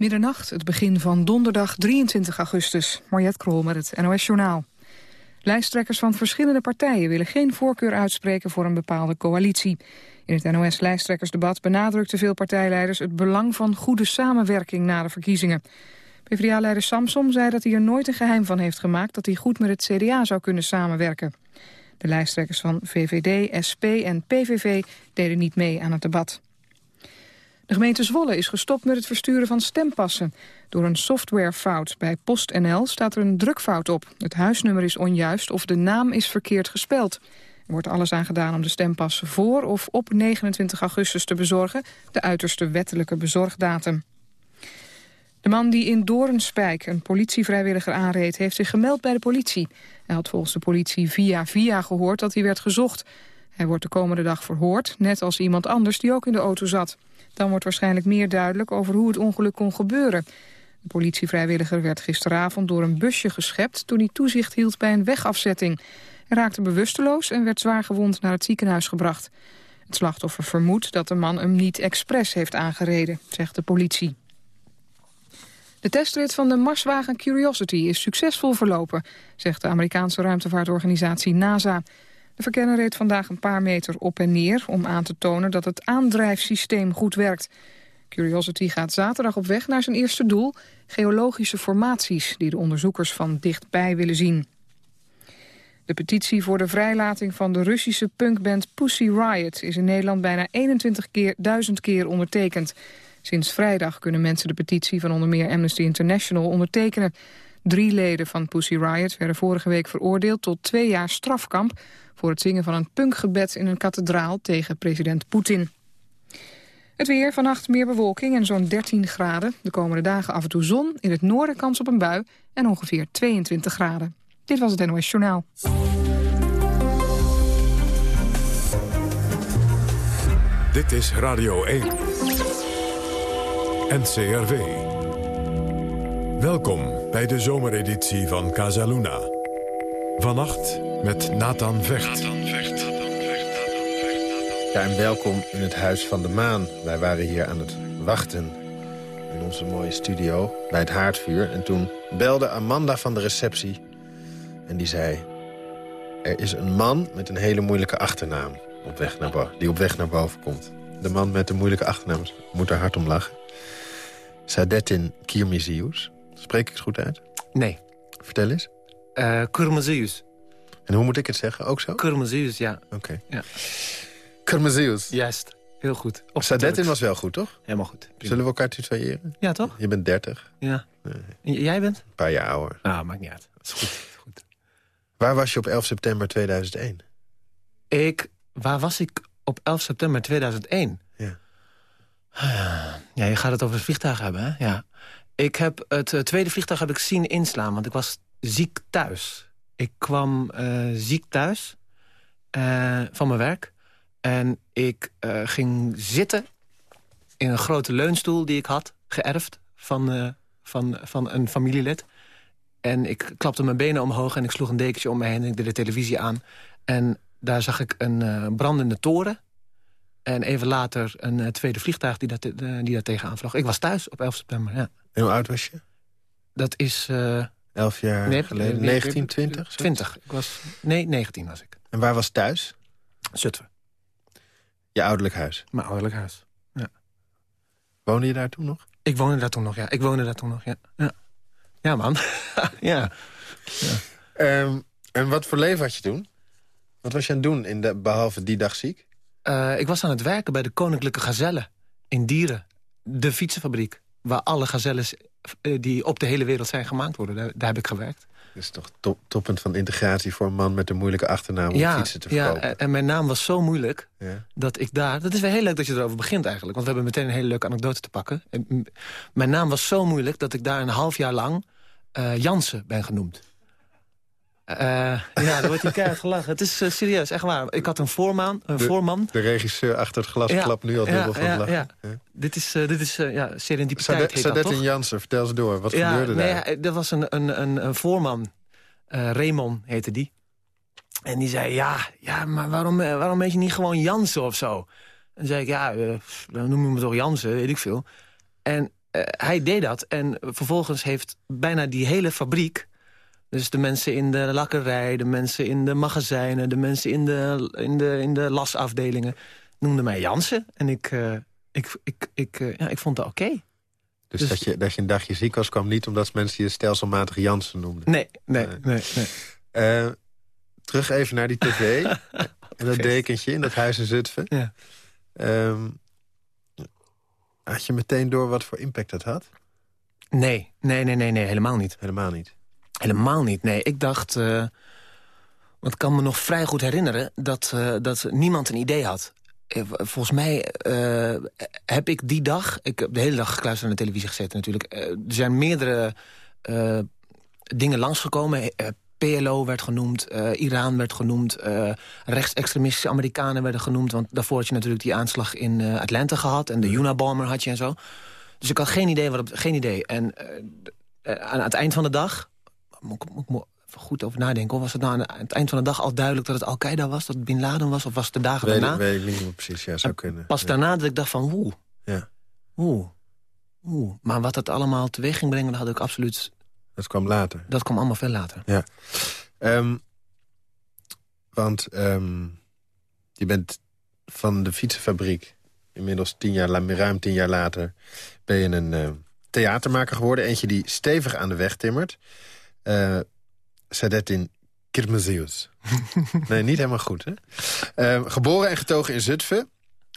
Middernacht, het begin van donderdag 23 augustus. Mariette Krol met het NOS Journaal. Lijsttrekkers van verschillende partijen willen geen voorkeur uitspreken voor een bepaalde coalitie. In het NOS-lijsttrekkersdebat benadrukten veel partijleiders het belang van goede samenwerking na de verkiezingen. PvdA-leider Samsom zei dat hij er nooit een geheim van heeft gemaakt dat hij goed met het CDA zou kunnen samenwerken. De lijsttrekkers van VVD, SP en PVV deden niet mee aan het debat. De gemeente Zwolle is gestopt met het versturen van stempassen. Door een softwarefout bij PostNL staat er een drukfout op. Het huisnummer is onjuist of de naam is verkeerd gespeld. Er wordt alles aan gedaan om de stempassen voor of op 29 augustus te bezorgen, de uiterste wettelijke bezorgdatum. De man die in Doornspijk een politievrijwilliger aanreed... heeft zich gemeld bij de politie. Hij had volgens de politie via via gehoord dat hij werd gezocht. Hij wordt de komende dag verhoord, net als iemand anders die ook in de auto zat. Dan wordt waarschijnlijk meer duidelijk over hoe het ongeluk kon gebeuren. De politievrijwilliger werd gisteravond door een busje geschept... toen hij toezicht hield bij een wegafzetting. Hij raakte bewusteloos en werd zwaar gewond naar het ziekenhuis gebracht. Het slachtoffer vermoedt dat de man hem niet expres heeft aangereden, zegt de politie. De testrit van de Marswagen Curiosity is succesvol verlopen, zegt de Amerikaanse ruimtevaartorganisatie NASA. De verkenner reed vandaag een paar meter op en neer om aan te tonen dat het aandrijfsysteem goed werkt. Curiosity gaat zaterdag op weg naar zijn eerste doel, geologische formaties die de onderzoekers van dichtbij willen zien. De petitie voor de vrijlating van de Russische punkband Pussy Riot is in Nederland bijna 21 keer, duizend keer ondertekend. Sinds vrijdag kunnen mensen de petitie van onder meer Amnesty International ondertekenen. Drie leden van Pussy Riot werden vorige week veroordeeld tot twee jaar strafkamp... voor het zingen van een punkgebed in een kathedraal tegen president Poetin. Het weer, vannacht meer bewolking en zo'n 13 graden. De komende dagen af en toe zon, in het noorden kans op een bui en ongeveer 22 graden. Dit was het NOS Journaal. Dit is Radio 1. NCRV. Welkom bij de zomereditie van Casaluna. Vannacht met Nathan Vecht. Ja, en welkom in het Huis van de Maan. Wij waren hier aan het wachten in onze mooie studio bij het haardvuur. En toen belde Amanda van de receptie en die zei... er is een man met een hele moeilijke achternaam op weg naar die op weg naar boven komt. De man met de moeilijke achternaam moet er hard om lachen. Sadetin Kirmizius. Spreek ik het goed uit? Nee. Vertel eens. Uh, Kurmazius. En hoe moet ik het zeggen? Ook zo? Kurmazius, ja. Oké. Ja. Kurmazius. Juist. Heel goed. Op Sadetin was wel goed, toch? Helemaal goed. Zullen we elkaar tutoyeren? Ja, toch? Je bent 30. Ja. Jij bent? Een paar jaar ouder. Ah, maakt niet uit. Dat is goed. goed. Waar was je op 11 september 2001? Ik... Waar was ik op 11 september 2001? Ja. Ja, je gaat het over het vliegtuig hebben, hè? Ja. Ik heb het uh, tweede vliegtuig heb ik zien inslaan, want ik was ziek thuis. Ik kwam uh, ziek thuis uh, van mijn werk. En ik ging zitten in een grote leunstoel die ik had, geërfd van, van, van een familielid. En ik klapte mijn benen omhoog en ik sloeg een dekentje om me heen en ik deed de televisie aan. En daar zag ik een brandende toren en even later een tweede vliegtuig die, die daar vloog. Ik was thuis op 11 september, ja. En hoe oud was je? Dat is... Uh, Elf jaar nee, geleden? 1920? 20. Ik was, nee, 19 was ik. En waar was thuis? Zutphen. Je ouderlijk huis? Mijn ouderlijk huis, ja. Woonde je daar toen nog? Ik woonde daar toen nog, ja. Ik woonde daar toen nog, ja. Ja, ja man. ja. ja. Um, en wat voor leven had je toen? Wat was je aan het doen, in de, behalve die dag ziek? Uh, ik was aan het werken bij de Koninklijke Gazelle in Dieren. De fietsenfabriek, waar alle gazelles uh, die op de hele wereld zijn gemaakt worden. Daar, daar heb ik gewerkt. Dat is toch top, toppunt van integratie voor een man met een moeilijke achternaam om ja, fietsen te verkopen. Ja, en mijn naam was zo moeilijk ja. dat ik daar... Dat is wel heel leuk dat je erover begint eigenlijk. Want we hebben meteen een hele leuke anekdote te pakken. En, mijn naam was zo moeilijk dat ik daar een half jaar lang uh, Jansen ben genoemd. Uh, ja, daar wordt je keihard gelachen. Het is uh, serieus, echt waar. Ik had een voorman. Een de, voorman. de regisseur achter het glas ja, klapt nu al dubbel van ja, lachen. Ja. Dit is, uh, dit is ja, serendipiteit Sadet, en Jansen, vertel eens door. Wat gebeurde nee, daar? Er was een, een, een, een voorman. Raymond heette die. En die zei, ja, ja maar waarom, waarom heet je niet gewoon Jansen of zo? En zei ik, ja, dan noem je me toch Jansen, weet ik veel. En eh, hij deed dat en vervolgens heeft bijna die hele fabriek... dus de mensen in de lakkerij, de mensen in de magazijnen... de mensen in de, in de, in de lasafdelingen noemden mij Jansen. En ik, uh, ik, ik, ik, ja, ik vond dat oké. Dus, dus, dat, je, dat je een dagje ziek was, kwam niet omdat mensen je stelselmatig Jansen noemden? Nee, nee, nee. nee, terug even naar die tv. en dat dekentje in dat huis in Zutphen. Ja. Um, had je meteen door wat voor impact dat had? Nee, nee, nee, nee, nee helemaal niet. Helemaal niet? Helemaal niet, nee. Ik dacht, uh, want ik kan me nog vrij goed herinneren... dat, uh, dat niemand een idee had. Eh, volgens mij uh, heb ik die dag... Ik heb de hele dag gekluisterd naar de televisie gezeten natuurlijk. er zijn meerdere dingen langsgekomen. PLO werd genoemd, Iran werd genoemd... Rechtsextremistische Amerikanen werden genoemd... want daarvoor had je natuurlijk die aanslag in Atlanta gehad... en de Unabomber had je en zo. Dus ik had geen idee. Wat, geen idee. En aan het eind van de dag... Moet, moet, moet goed over nadenken. Was het nou aan het eind van de dag al duidelijk dat het Al-Qaeda was? Dat het Bin Laden was? Of was het de dagen weet, daarna? Weet ik niet precies, ja, zou kunnen. Pas daarna dat ik dacht van, oeh. Ja. Oeh. Maar wat het allemaal teweeg ging brengen... dat had ik absoluut dat kwam later? Dat kwam allemaal veel later. Ja. Um, want um, je bent van de fietsenfabriek... inmiddels tien jaar, ruim tien jaar later... ben je een uh, theatermaker geworden. Eentje die stevig aan de weg timmert. Uh, Sadetin Kirmezius. nee, niet helemaal goed, hè? Uh, geboren en getogen in Zutphen.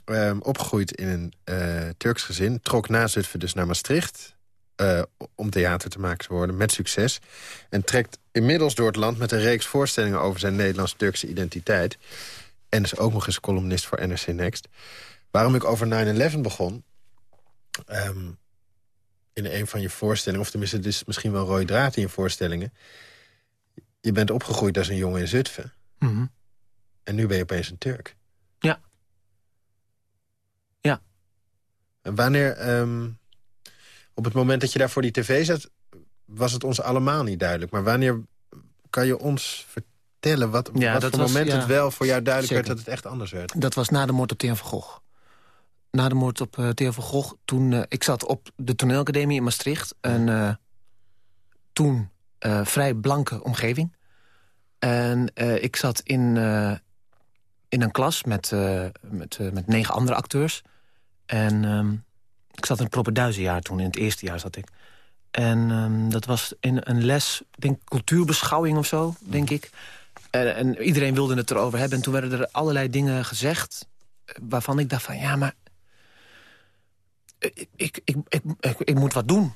Um, opgegroeid in een uh, Turks gezin. Trok na Zutphen dus naar Maastricht. Uh, om theater te maken te worden, met succes. En trekt inmiddels door het land met een reeks voorstellingen... over zijn Nederlands-Turkse identiteit. En is ook nog eens columnist voor NRC Next. Waarom ik over 9-11 begon... Um, in een van je voorstellingen... of tenminste, het is misschien wel rode draad in je voorstellingen... je bent opgegroeid als een jongen in Zutphen. Mm En nu ben je opeens een Turk. Ja. Ja. En wanneer... Um, op het moment dat je daar voor die tv zat... was het ons allemaal niet duidelijk. Maar wanneer kan je ons vertellen... wat, ja, wat voor moment het wel voor jou duidelijk werd dat het echt anders werd? Dat was na de moord op Theo van Gogh. Na de moord op uh, Theo van Gogh, toen... Uh, ik zat op de toneelacademie in Maastricht. En uh, toen vrij blanke omgeving. En ik zat in, in een klas met, met, met negen andere acteurs. En... Um, ik zat in het propenduizenjaar toen, in het eerste jaar zat ik. En um, dat was in een les, denk cultuurbeschouwing of zo, denk ik. En, en, iedereen wilde het erover hebben. En toen werden er allerlei dingen gezegd... Eh, waarvan ik dacht van, ja, maar... Ik, ik, ik, ik, moet wat doen.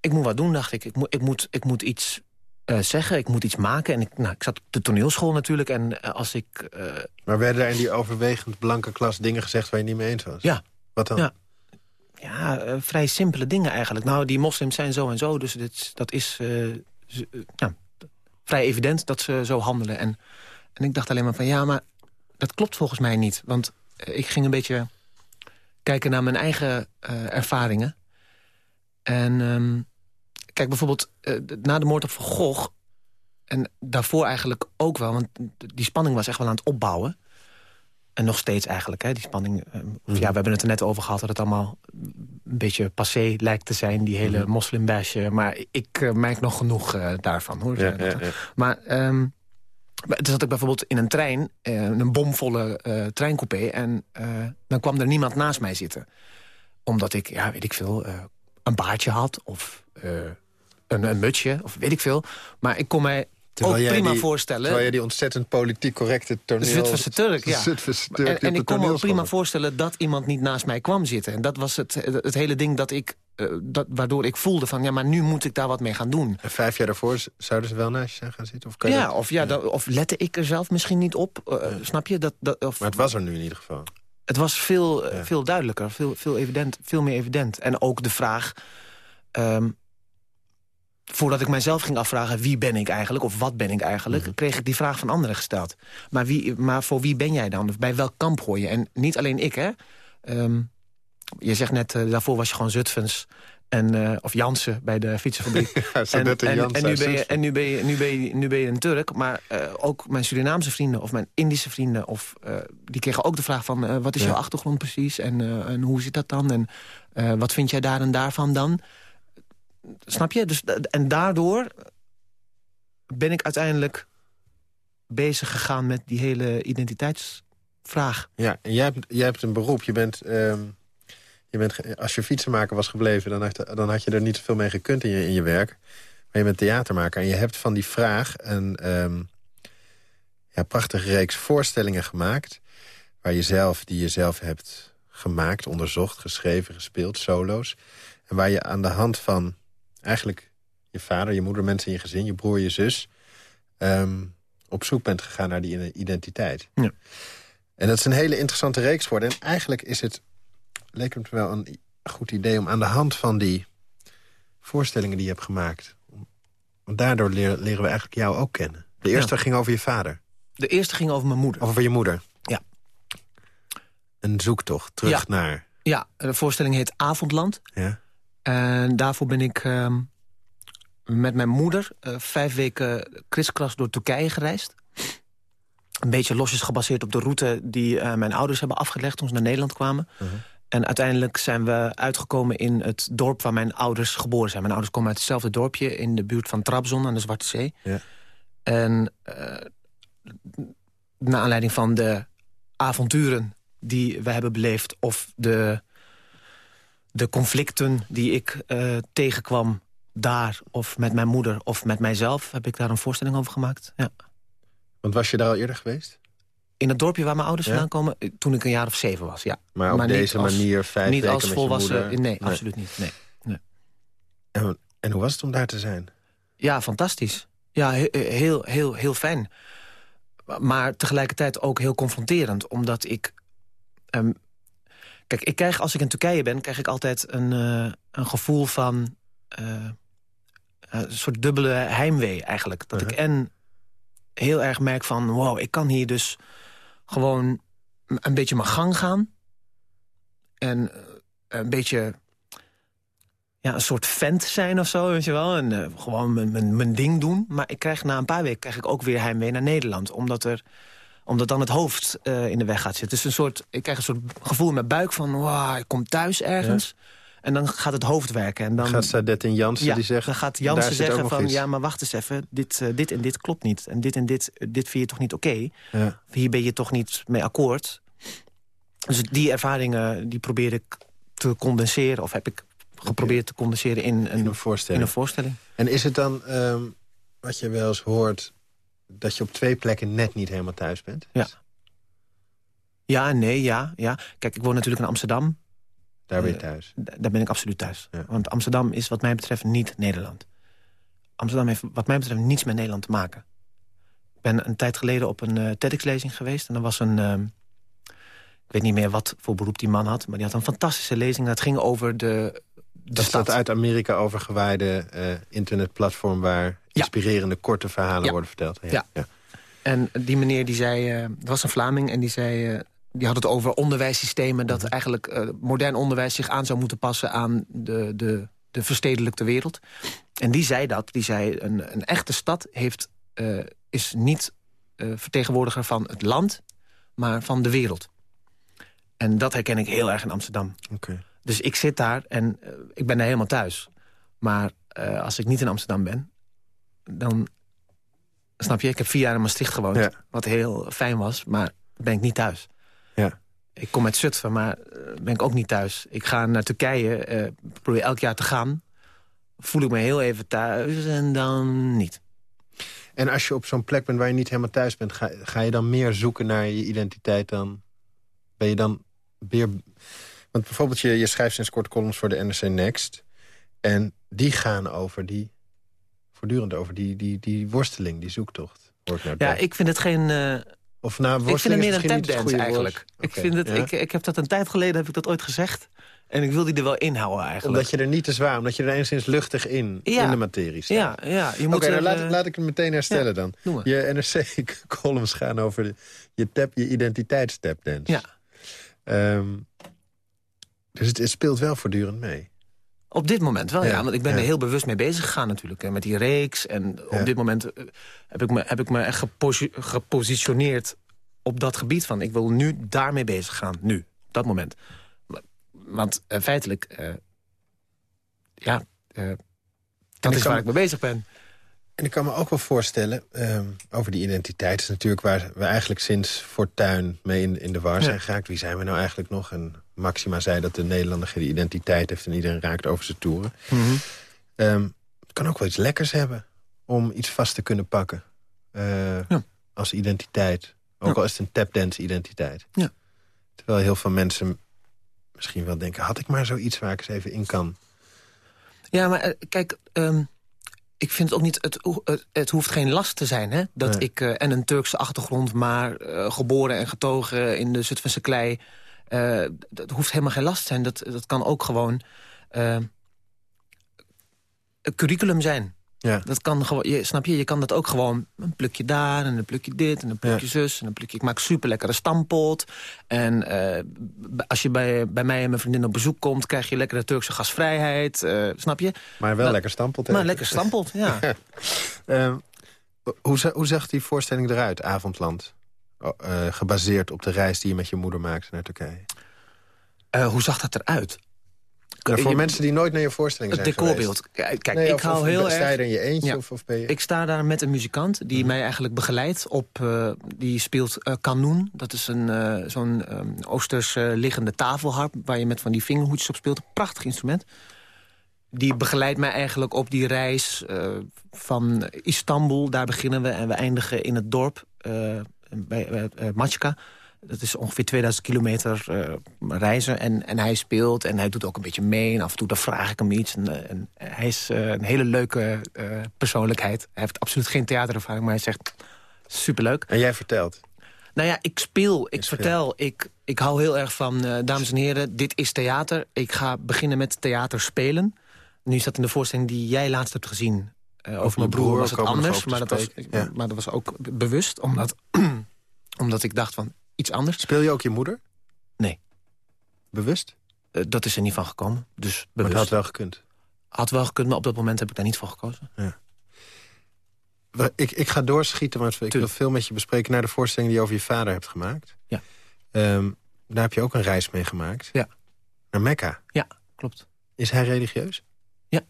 Ik moet wat doen, dacht ik. Ik, moet, ik, moet, ik moet iets uh, zeggen, ik moet iets maken. En ik, nou, ik zat op de toneelschool natuurlijk. En uh, als ik... Uh... Maar werden er in die overwegend blanke klas dingen gezegd... waar je niet mee eens was? Ja. Wat dan? Ja ja, vrij simpele dingen eigenlijk. Nou, die moslims zijn zo en zo, dus dit, dat is ja, vrij evident dat ze zo handelen. En, en ik dacht alleen maar van, ja, maar dat klopt volgens mij niet. Want ik ging een beetje kijken naar mijn eigen ervaringen. En um, kijk, bijvoorbeeld na de moord op Van Gogh... en daarvoor eigenlijk ook wel, want die spanning was echt wel aan het opbouwen... En nog steeds eigenlijk, hè, die spanning. Uh, ja, we hebben het er net over gehad dat het allemaal een beetje passé lijkt te zijn. Die hele mm moslimbasje. Maar ik uh, merk nog genoeg uh, daarvan. Hoor. Ja, ja, ja. Maar um, toen zat ik bijvoorbeeld in een trein. een bomvolle treincoupé. En dan kwam er niemand naast mij zitten. Omdat ik, ja, weet ik veel, een baardje had. Of een, een mutsje. Of weet ik veel. Maar ik kon mij Terwijl ook prima die, voorstellen. Terwijl je die ontzettend politiek correcte toneel... Turk, ja. Turk, en, en ik kon me ook prima voorstellen dat iemand niet naast mij kwam zitten. En dat was het, het hele ding dat ik, uh, dat, waardoor ik voelde van... ja, maar nu moet ik daar wat mee gaan doen. En vijf jaar daarvoor zouden ze wel naast je zijn gaan zitten? Of kan ja, dat, of, ja, Dat, of lette ik er zelf misschien niet op. Uh, snap je? Dat, dat, of, maar het was er nu in ieder geval. Het was veel, ja. veel duidelijker, veel, veel, evident, veel meer evident. En ook de vraag... Um, voordat ik mijzelf ging afvragen wie ben ik eigenlijk... of wat ben ik eigenlijk, mm kreeg ik die vraag van anderen gesteld. Maar, wie, maar voor wie ben jij dan? Bij welk kamp hoor je? En niet alleen ik, hè. Um, je zegt net, uh, daarvoor was je gewoon Zutphens. En, eh, of Jansen bij de fietsenfabriek. Ja, en, en, nu ben je, en nu ben je, nu ben je, nu ben je een Turk. Maar eh, ook mijn Surinaamse vrienden of mijn Indische vrienden... Of, eh, die kregen ook de vraag van... eh, wat is Ja. jouw achtergrond precies? En, eh, en hoe zit dat dan? En eh, wat vind jij daar en daarvan dan? Snap je? Dus, da- en daardoor ben ik uiteindelijk bezig gegaan... met die hele identiteitsvraag. Ja, en jij hebt, jij hebt een beroep. Je bent, ehm, je bent, als je fietsenmaker was gebleven... Dan had, dan had je er niet zoveel mee gekund in je, in je werk. Maar je bent theatermaker. En je hebt van die vraag een ehm, ja, prachtige reeks voorstellingen gemaakt... Waar je zelf, die je zelf hebt gemaakt, onderzocht, geschreven, gespeeld, solo's. En waar je aan de hand van eigenlijk je vader, je moeder, mensen in je gezin... je broer, je zus... ehm, op zoek bent gegaan naar die identiteit. Ja. En dat is een hele interessante reeks geworden. En eigenlijk is het, leek het me wel een goed idee... om aan de hand van die voorstellingen die je hebt gemaakt... want daardoor leren, leren we eigenlijk jou ook kennen. De eerste ging over je vader, De eerste ging over mijn moeder. over je moeder. Ja. Een zoektocht terug Ja. naar... Ja, de voorstelling heet Avondland. Ja? En daarvoor ben ik ehm, met mijn moeder eh, vijf weken kriskras door Turkije gereisd. Een beetje losjes gebaseerd op de route die eh, mijn ouders hebben afgelegd... toen ze naar Nederland kwamen. En uiteindelijk zijn we uitgekomen in het dorp waar mijn ouders geboren zijn. Mijn ouders komen uit hetzelfde dorpje in de buurt van Trabzon aan de Zwarte Zee. Ja. En eh naar aanleiding van de avonturen die we hebben beleefd... of de, de conflicten die ik eh, tegenkwam daar... of met mijn moeder of met mijzelf... heb ik daar een voorstelling over gemaakt. Ja. Want was je daar al eerder geweest? In het dorpje waar mijn ouders Ja? vandaan komen... eh, toen ik een jaar of zeven was, ja. Maar op deze als- manier vijf Niet weken als volwassen... moeder? Nee, absoluut niet. Nee. En, en hoe was het om daar te zijn? Ja, fantastisch. Ja, he- heel, heel, heel fijn. Maar tegelijkertijd ook heel confronterend. Omdat ik... ehm, kijk, ik krijg, als ik in Turkije ben... krijg ik altijd een, eh, een gevoel van... eh, een soort dubbele heimwee eigenlijk. Dat ik en heel erg merk van... wow, ik kan hier dus gewoon een beetje mijn gang gaan. En eh, een beetje ja, een soort vent zijn of zo, weet je wel. En eh, gewoon mijn, mijn, mijn ding doen. Maar ik krijg na een paar weken krijg ik ook weer heimwee naar Nederland. Omdat, er, omdat dan het hoofd eh, in de weg gaat zitten. Dus een soort, ik krijg een soort gevoel in mijn buik van... Wow, ik kom thuis ergens. En dan gaat het hoofd werken. En dan, Gaat Sadet en Jansen ja, die zeggen... dan gaat Jansen zeggen van... ja, maar wacht eens even, dit, eh, dit en dit klopt niet. En dit en dit, dit vind je toch niet oké? Ja. Hier ben je toch niet mee akkoord? Dus die ervaringen die probeer ik te condenseren... of heb ik geprobeerd te condenseren in een, In een voorstelling. in een voorstelling. En is het dan, ehm, wat je wel eens hoort... dat je op twee plekken net niet helemaal thuis bent? Ja. Ja nee, ja, ja. Kijk, ik woon natuurlijk in Amsterdam. Daar ben je Eh, thuis. Daar ben ik absoluut thuis. Ja. Want Amsterdam is wat mij betreft niet Nederland. Amsterdam heeft wat mij betreft niets met Nederland te maken. Ik ben een tijd geleden op een eh TEDx-lezing geweest. En er was een... ehm, ik weet niet meer wat voor beroep die man had... maar die had een fantastische lezing. Dat ging over de, Dat is stad. dat uit Amerika overgewaaide eh, internetplatform... waar inspirerende korte verhalen Ja. worden verteld. Ja. Ja. En die meneer die zei, eh, het was een Vlaming en die zei, eh, die had het over onderwijssystemen dat eigenlijk eh, modern onderwijs zich aan zou moeten passen aan de, de, de verstedelijkte wereld. En die zei dat, die zei een, een echte stad heeft, is niet vertegenwoordiger van het land, maar van de wereld. En dat herken ik heel erg in Amsterdam. Oké. Dus ik zit daar en eh, ik ben daar helemaal thuis. Maar eh, als ik niet in Amsterdam ben, dan... Snap je, ik heb vier jaar in Maastricht gewoond. Ja. Wat heel fijn was, maar ben ik niet thuis. Ja. Ik kom uit Zutphen, maar eh, ben ik ook niet thuis. Ik ga naar Turkije, eh, probeer elk jaar te gaan. Voel ik me heel even thuis en dan niet. En als je op zo'n plek bent waar je niet helemaal thuis bent... Ga, ga je dan meer zoeken naar je identiteit dan... Ben je dan weer... Want bijvoorbeeld, je, je schrijft sinds kort columns voor de NRC Next. En die gaan over die... Voortdurend over die, die, die worsteling, die zoektocht. Hoor ik nou Ja, ik vind het geen... eh, of nou, ik vind het meer een tapdance eigenlijk. Ik, vind het, ja. ik, ik heb dat een tijd geleden heb ik dat ooit gezegd. En ik wil die er wel inhouden eigenlijk. Omdat je er niet te zwaar, omdat je er enigszins luchtig in, Ja. in de materie staat. Ja, ja je moet Oké, nou laat, eh, ik- laat ik het meteen herstellen dan. Je NRC-columns gaan over de, je, tap, je identiteitstapdance. Ja. Ehm, dus het, het speelt wel voortdurend mee. Op dit moment wel, ja. Ja, Want ik ben ja. er heel bewust mee bezig gegaan natuurlijk. En met die reeks. En Ja. op dit moment eh, heb ik me, heb ik me echt geposi- gepositioneerd op dat gebied van... ik wil nu daarmee bezig gaan, nu, op dat moment. Wa- Want eh, feitelijk, eh, ja, dat is waar ik mee bezig ben. En ik kan me ook wel voorstellen, ehm, over die identiteit... is natuurlijk waar we eigenlijk sinds Fortuin mee in, in de war zijn geraakt. Wie zijn we nou eigenlijk nog? En Maxima zei dat de Nederlander geen identiteit heeft... en iedereen raakt over zijn toeren. Mhm. Ehm, het kan ook wel iets lekkers hebben om iets vast te kunnen pakken. eh, Ja. Als identiteit. Ook Ja. al is het een tapdance identiteit. Ja. Terwijl heel veel mensen misschien wel denken... had ik maar zoiets waar ik eens even in kan. Ja, maar eh, kijk, ehm, ik vind het ook niet... Het, het, hoeft geen last te zijn, hè? Dat Nee. ik, eh, en een Turkse achtergrond... maar eh, geboren en getogen in de Zutphense klei... eh, dat hoeft helemaal geen last te zijn. Dat, dat kan ook gewoon een curriculum zijn. Ja. Dat kan gewoon, je, snap je? Je kan dat ook gewoon een plukje daar en een plukje dit en een plukje zus en een plukje. Ik maak super lekkere stampot. En eh, als je bij, bij mij en mijn vriendin op bezoek komt, krijg je lekkere Turkse gasvrijheid. eh, snap je? Maar wel Dat- lekker stampelt. Maar lekker stampot, ja. Ehm, hoe, hoe zag die voorstelling eruit, Avondland? Eh, gebaseerd op de reis die je met je moeder maakte naar Turkije. Hoe zag dat eruit? Voor Je- mensen die nooit naar je voorstelling Het zijn decorbeeld. geweest. Kijk, Nee, ik of- hou of heel sta je erg... er in je eentje Ja. of, of ben je... Ik sta daar met een muzikant die mij eigenlijk begeleidt op... eh, die speelt kanoen. Dat is een eh, zo'n ehm, oosters liggende tafelharp... waar je met van die vingerhoedjes op speelt. Een prachtig instrument. Die begeleidt mij eigenlijk op die reis van Istanbul. Daar beginnen we en we eindigen in het dorp bij eh, Mačka. Dat is ongeveer 2000 kilometer eh, reizen. En, en hij speelt en hij doet ook een beetje mee. En af en toe dan vraag ik hem iets. En, eh, en hij is eh, een hele leuke persoonlijkheid. Hij heeft absoluut geen theaterervaring, maar hij zegt superleuk. En jij vertelt. Nou ja, ik speel, ik vertel. Ik, ik hou heel erg van, dames en heren, dit is theater. Ik ga beginnen met theater spelen. Nu is dat in de voorstelling die jij laatst hebt gezien. eh, over mijn broer was het anders. over Maar dat, was. Ja. maar dat was ook be- bewust, omdat, omdat ik dacht van iets anders. Speel je ook je moeder? Nee. Bewust? Eh, dat is er niet van gekomen. Dus Maar bewust. het had wel gekund. Had wel gekund, maar op dat moment heb ik daar niet voor gekozen. We- Ik, ik ga doorschieten, want ik wil veel met je bespreken... naar de voorstelling die je over je vader hebt gemaakt. Ja. Ehm, daar heb je ook een reis mee gemaakt. Ja. Naar Mekka. Ja, klopt. Is hij religieus? Ja.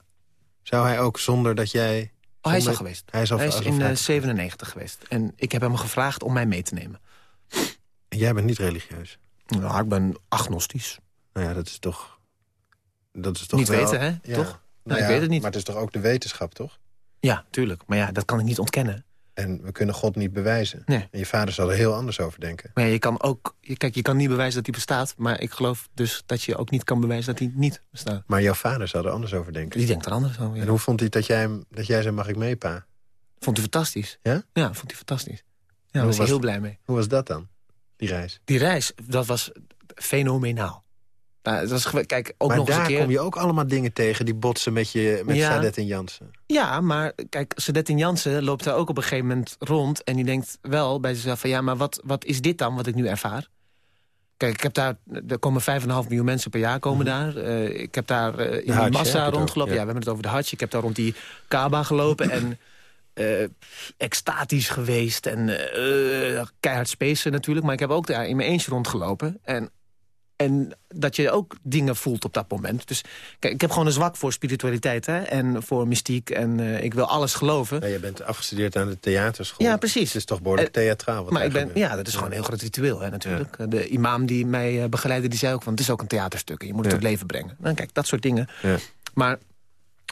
Zou hij ook zonder dat jij... Oh, hij is al geweest. Hij is, al, Hij is al in vaak- eh, 97 geweest. En ik heb hem gevraagd om mij mee te nemen. En Jij bent niet religieus. Nou, ik ben agnostisch. Nou ja, dat is toch... Dat is toch Niet wel- weten, hè? Ja. Toch? Nou ik ja, weet het niet. Maar het is toch ook de wetenschap, toch? Ja, tuurlijk. Maar ja, dat kan ik niet ontkennen. En we kunnen God niet bewijzen. Nee. En je vader zal er heel anders over denken. Maar ja, je kan ook... Kijk, je kan niet bewijzen dat hij bestaat. Maar ik geloof dus dat je ook niet kan bewijzen dat hij niet bestaat. Maar jouw vader zal er anders over denken. Die denkt er anders over. ja. En hoe vond hij dat jij, hem, dat jij zei, mag ik mee, pa? Vond hij fantastisch. Ja? Ja, vond hij fantastisch. Ja, daar was hij heel blij mee. Hoe was dat dan, die reis? Die reis, dat was fenomenaal. Nou, dat was, kijk, ook maar nog eens daar een keer... kom je ook allemaal dingen tegen die botsen met, je, met Ja. Sadet en Jansen. Ja, maar kijk, Sadettin Jansen loopt daar ook op een gegeven moment rond... en die denkt wel bij zichzelf van... ja, maar wat, wat is dit dan wat ik nu ervaar? Kijk, ik heb daar, er komen 5,5 miljoen mensen per jaar komen daar. Eh, ik heb daar eh, in die massa rondgelopen. Ja. ja. we hebben het over de Hadj. Ik heb daar rond die Kaaba gelopen en eh, extatisch geweest. En eh, keihard spacen natuurlijk. Maar ik heb ook daar in mijn eentje rondgelopen. En, en dat je ook dingen voelt op dat moment. Dus kijk, ik heb gewoon een zwak voor spiritualiteit hè? en voor mystiek. En ik wil alles geloven. Je bent afgestudeerd aan de theaterschool. Ja, precies. Het is toch behoorlijk Eh, theatraal. Wat Maar ik ben, ja, dat is gewoon een heel groot ritueel hè, natuurlijk. De imam die mij begeleidde, die zei ook van... het is ook een theaterstuk en je moet het Ja. tot leven brengen. Nou, kijk, dat soort dingen. Ja. Maar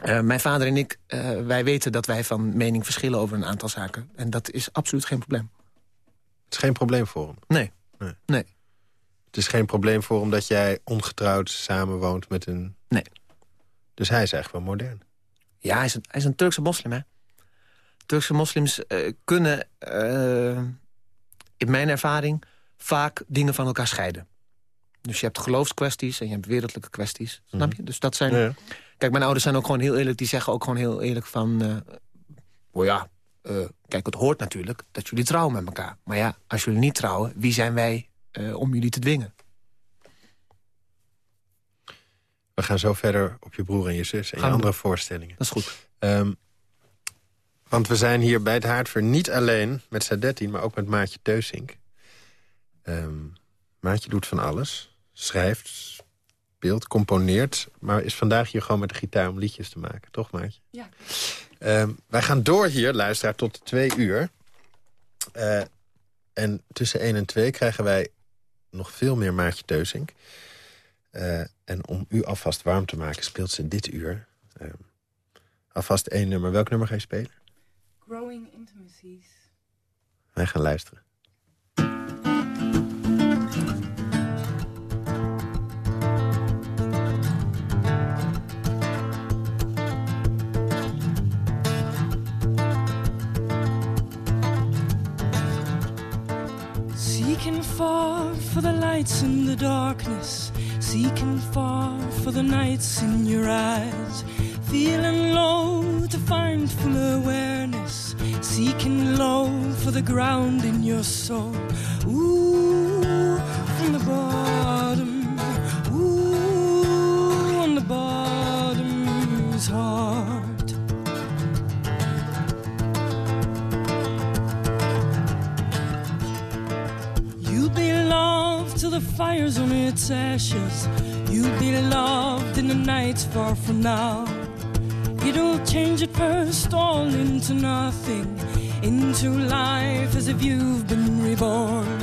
eh, mijn vader en ik, eh, wij weten dat wij van mening verschillen over een aantal zaken. En dat is absoluut geen probleem. Het is geen probleem voor hem. Nee. Nee. Nee. Het is geen probleem voor hem dat jij ongetrouwd samenwoont met een... Nee. Dus hij is eigenlijk wel modern. Ja, hij is een, hij is een Turkse moslim, hè. Turkse moslims eh, kunnen, in mijn ervaring... vaak dingen van elkaar scheiden. Dus je hebt geloofskwesties en je hebt wereldlijke kwesties. Snap je? Dus dat zijn... Ja. Kijk, mijn ouders zijn ook gewoon heel eerlijk. Die zeggen ook gewoon heel eerlijk van... eh oh ja, eh, kijk, het hoort natuurlijk dat jullie trouwen met elkaar. Maar ja, als jullie niet trouwen, wie zijn wij eh, om jullie te dwingen? We gaan zo verder op je broer en je zus en je andere voorstellingen. Dat is goed. Um, want we zijn hier bij het Haardvuur niet alleen met Sadetti... maar ook met Maatje Teusink. Um, Maatje doet van alles. Schrijft, speelt, componeert... maar is vandaag hier gewoon met de gitaar om liedjes te maken. Toch, Maatje? Ja. Um, wij gaan door hier, luisteraar, tot twee uur. Uh, en tussen 1 en 2 krijgen wij nog veel meer Maatje Teusink. Uh, en om u alvast warm te maken speelt ze dit uur... Uh, alvast één nummer. Welk nummer ga je spelen? Growing Intimacies. Wij gaan luisteren. Seeking far for the lights in the darkness, seeking far for the nights in your eyes, feeling low to find full awareness, seeking low for the ground in your soul. Ooh, from the bottom, the fire's on its ashes. You'll be loved in the nights far from now. It'll change at first all into nothing, into life as if you've been reborn.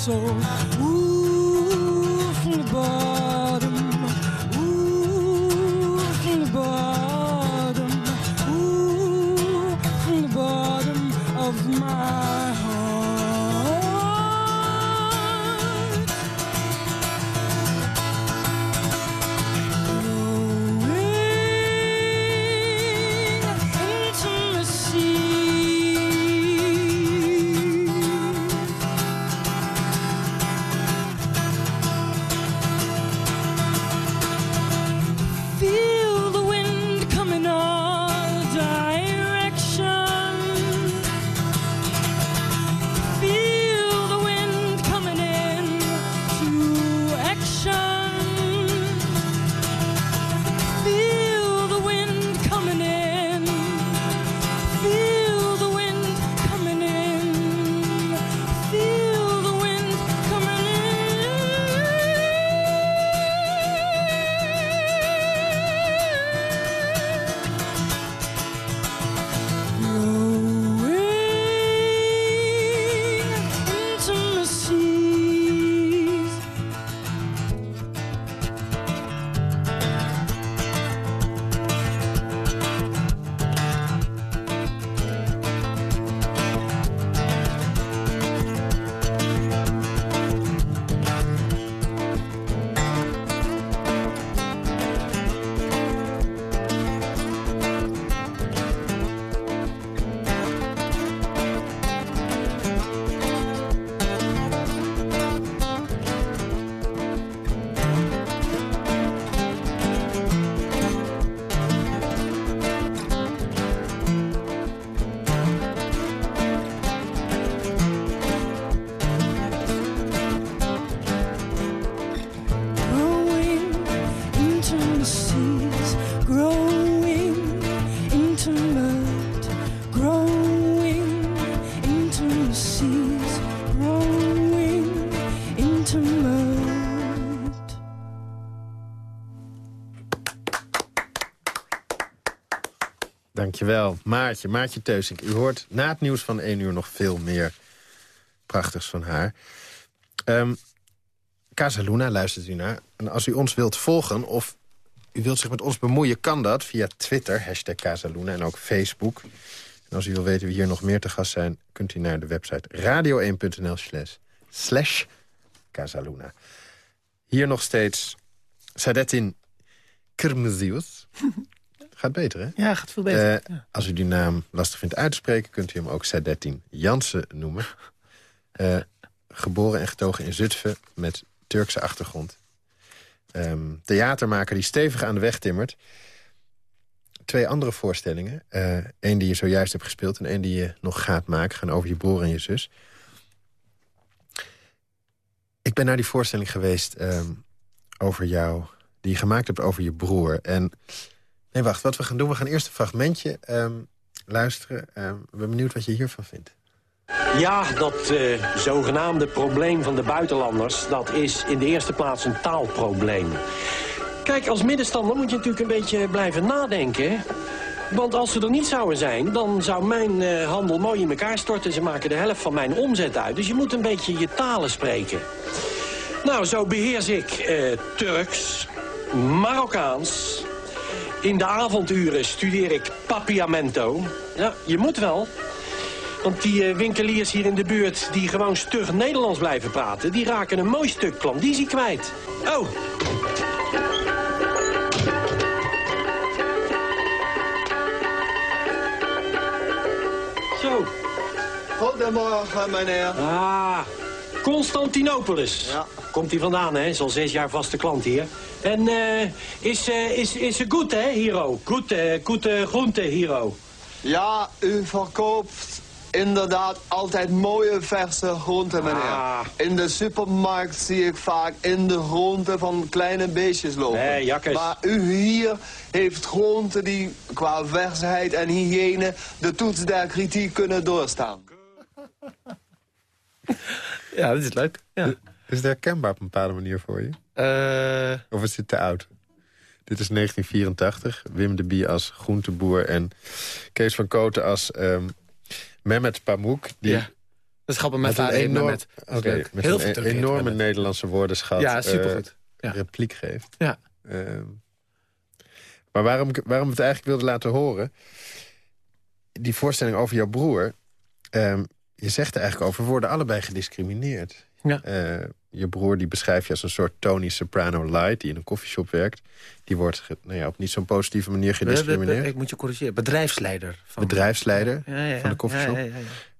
Soul. Ooh, from the bottom. Ooh, from the bottom. Ooh, from the bottom of my Dankjewel, Maartje. Maartje Teusink. U hoort na het nieuws van 1 uur nog veel meer prachtigs van haar. Um, Casaluna luistert u naar. En als u ons wilt volgen of u wilt zich met ons bemoeien... kan dat via Twitter, hashtag Casaluna, en ook Facebook. En als u wil weten wie hier nog meer te gast zijn... kunt u naar de website radio1.nl slash Casaluna. Hier nog steeds Sadetin Kermezius. Gaat beter, hè? Ja, gaat veel beter. Uh, Als u die naam lastig vindt uit te spreken... kunt u hem ook Sadettin Jansen noemen. Uh, geboren en getogen in Zutphen met Turkse achtergrond. Um, theatermaker die stevig aan de weg timmert. Twee andere voorstellingen. Eén uh, die je zojuist hebt gespeeld en één die je nog gaat maken. Gaan over je broer en je zus. Ik ben naar die voorstelling geweest um, over jou... die je gemaakt hebt over je broer. En nee, wacht, wat we gaan doen... we gaan eerst een fragmentje um, luisteren. ik ben benieuwd wat je hiervan vindt. Ja, dat uh, zogenaamde probleem van de buitenlanders... dat is in de eerste plaats een taalprobleem. Kijk, als middenstander moet je natuurlijk een beetje blijven nadenken. Want als ze er niet zouden zijn, dan zou mijn uh, handel mooi in elkaar storten. Ze maken de helft van mijn omzet uit. Dus je moet een beetje je talen spreken. Nou, zo beheers ik uh, Turks, Marokkaans... In de avonduren studeer ik papiamento. Ja, je moet wel. Want die uh, winkeliers hier in de buurt die gewoon stug Nederlands blijven praten... die raken een mooi stuk klandizie kwijt. Oh. Zo. Goedemorgen, meneer. Ah, Constantinopolis. Ja. Komt hij vandaan, hè? Al zes jaar vaste klant hier. En uh, is, uh, is, is het goed, hè, Hero? Goed, uh, goed groente, Hero. Ja, u verkoopt inderdaad altijd mooie verse groenten, meneer. Ah. In de supermarkt zie ik vaak in de groenten van kleine beestjes lopen. Nee, jakkes. Maar u hier heeft groenten die qua versheid en hygiëne... de toets der kritiek kunnen doorstaan. Ja, dat is leuk. Ja. Is het herkenbaar op een bepaalde manier voor je? Uh... Of is het te oud? Dit is 1984. Wim de Bie als groenteboer en Kees van Koten als um, Mehmet Pamuk. Die ja. Dat is grappig, met een, enorm, Mehmet. okay, met Heel een enorme Mehmet. Nederlandse woordenschat ja, supergoed. Uh, ja. repliek geeft. Ja. Um, maar waarom, waarom we het eigenlijk wilde laten horen... die voorstelling over jouw broer... Um, je zegt er eigenlijk over, we worden allebei gediscrimineerd. Ja. Uh, je broer die beschrijf je als een soort Tony Soprano light... die in een koffieshop werkt. Die wordt nou ja, op niet zo'n positieve manier gediscrimineerd. Ik moet je corrigeren. Bedrijfsleider. Van Bedrijfsleider ja, ja, van de koffieshop. Ja,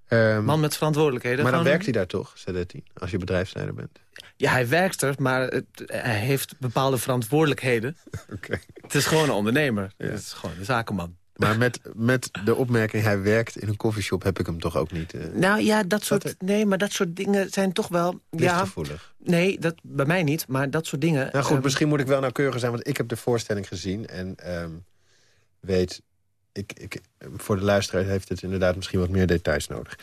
ja, um, Man met verantwoordelijkheden. Maar dan werkt hij daar toch, Sadetti, als je bedrijfsleider bent? Ja, hij werkt er, maar het, hij heeft bepaalde verantwoordelijkheden. okay. Het is gewoon een ondernemer. Het is gewoon een zakenman. Maar met, met de opmerking, hij werkt in een koffieshop... heb ik hem toch ook niet... Uh, nou ja, dat soort, dat nee, maar dat soort dingen zijn toch wel... Ja, gevoelig. Nee, dat, bij mij niet, maar dat soort dingen... Nou goed, um, misschien moet ik wel nauwkeurig zijn... want ik heb de voorstelling gezien en um, weet... Ik, ik, voor de luisteraar heeft het inderdaad misschien wat meer details nodig.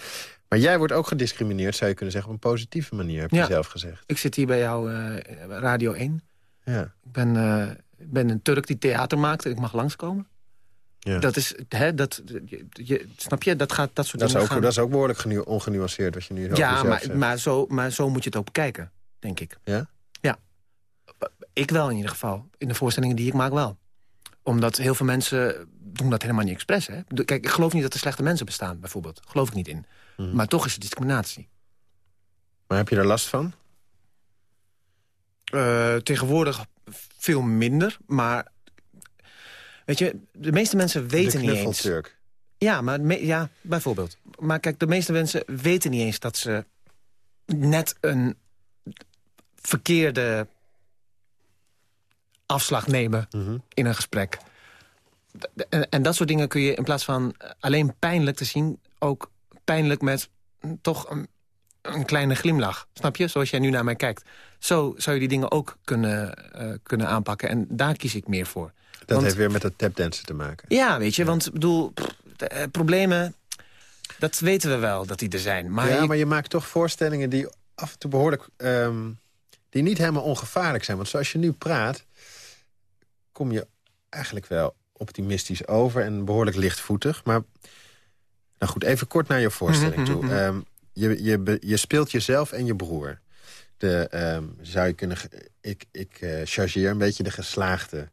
Maar jij wordt ook gediscrimineerd, zou je kunnen zeggen... op een positieve manier, heb je ja. zelf gezegd. Ik zit hier bij jou uh, Radio 1. Ja. Ik ben, uh, ben een Turk die theater maakt en ik mag langskomen. Ja. Dat is, hè, dat, je, snap je, dat gaat dat soort dat dingen is ook, gaan... Dat is ook behoorlijk ongenuanceerd wat je nu Ja, maar, zegt. maar, zo, maar zo moet je het ook bekijken, denk ik. Ja? Ja. Ik wel in ieder geval. In de voorstellingen die ik maak wel. Omdat heel veel mensen doen dat helemaal niet expres. Hè? Kijk, ik geloof niet dat er slechte mensen bestaan, bijvoorbeeld. Geloof ik niet in. Mhm. Maar toch is het discriminatie. Maar heb je er last van? Uh, tegenwoordig veel minder, maar... Weet je, de meeste mensen weten niet eens... Ja, maar ja, bijvoorbeeld. Maar kijk, de meeste mensen weten niet eens dat ze net een verkeerde afslag nemen mm -hmm. in een gesprek. En, en, dat soort dingen kun je in plaats van alleen pijnlijk te zien... ook pijnlijk met toch een, een kleine glimlach. Snap je? Zoals jij nu naar mij kijkt. Zo zou je die dingen ook kunnen, uh, kunnen aanpakken. En daar kies ik meer voor. Dat want, heeft weer met het tapdansen te maken. Ja, weet je, ja. want ik bedoel, pff, de, uh, problemen, dat weten we wel dat die er zijn. Maar ja, je... maar je maakt toch voorstellingen die af en toe behoorlijk... Um, die niet helemaal ongevaarlijk zijn. Want zoals je nu praat, kom je eigenlijk wel optimistisch over en behoorlijk lichtvoetig. Maar nou goed, even kort naar je voorstelling toe. Mhm, mhm. Ehm, je, je, je speelt jezelf en je broer. De, ehm, zou je kunnen... Ik, ik eh, chargeer een beetje de geslaagde eh,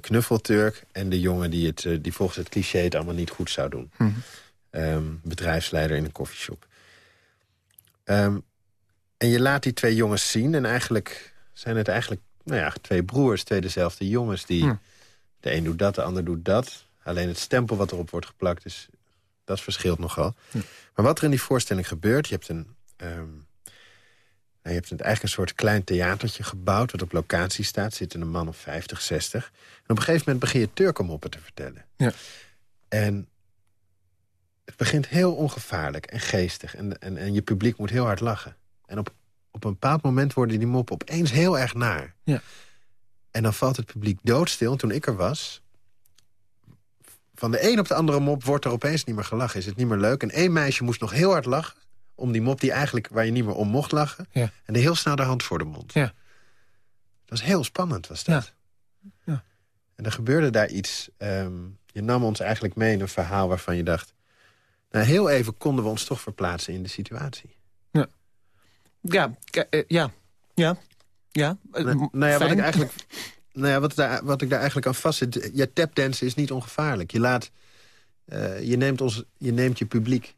knuffelturk... en de jongen die, het, eh, die volgens het cliché het allemaal niet goed zou doen. Mhm. Ehm, bedrijfsleider in een koffieshop. Ehm, en je laat die twee jongens zien en eigenlijk zijn het eigenlijk... Nou ja, twee broers, twee dezelfde jongens die... Hm. De een doet dat, de ander doet dat. Alleen het stempel wat erop wordt geplakt, is, dat verschilt nogal. Maar wat er in die voorstelling gebeurt... je hebt een... ehm, nou, je hebt een, eigenlijk een soort klein theatertje gebouwd... wat op locatie staat, zitten een man of 50, 60. En op een gegeven moment begin je Turkenmoppen te vertellen. Ja. En het begint heel ongevaarlijk en geestig. En, en, en je publiek moet heel hard lachen. En op, op een bepaald moment worden die moppen opeens heel erg naar. Ja. En dan valt het publiek doodstil. En toen ik er was... van de een op de andere mop wordt er opeens niet meer gelachen. Is het niet meer leuk. En één meisje moest nog heel hard lachen... om die mop die eigenlijk, waar je niet meer om mocht lachen... Ja. en die heel snel de hand voor de mond. Ja. Dat was heel spannend, was dat. Ja. En er gebeurde daar iets... ehm, je nam ons eigenlijk mee in een verhaal waarvan je dacht... Nou, heel even konden we ons toch verplaatsen in de situatie. Ja, k- eh, ja, ja, ja. eh, Nou, nou ja, wat ik eigenlijk, nou ja, wat, daar, wat ik daar eigenlijk aan vastzit... Je tapdansen is niet ongevaarlijk. Je, laat, eh, je, neemt ons, je neemt je publiek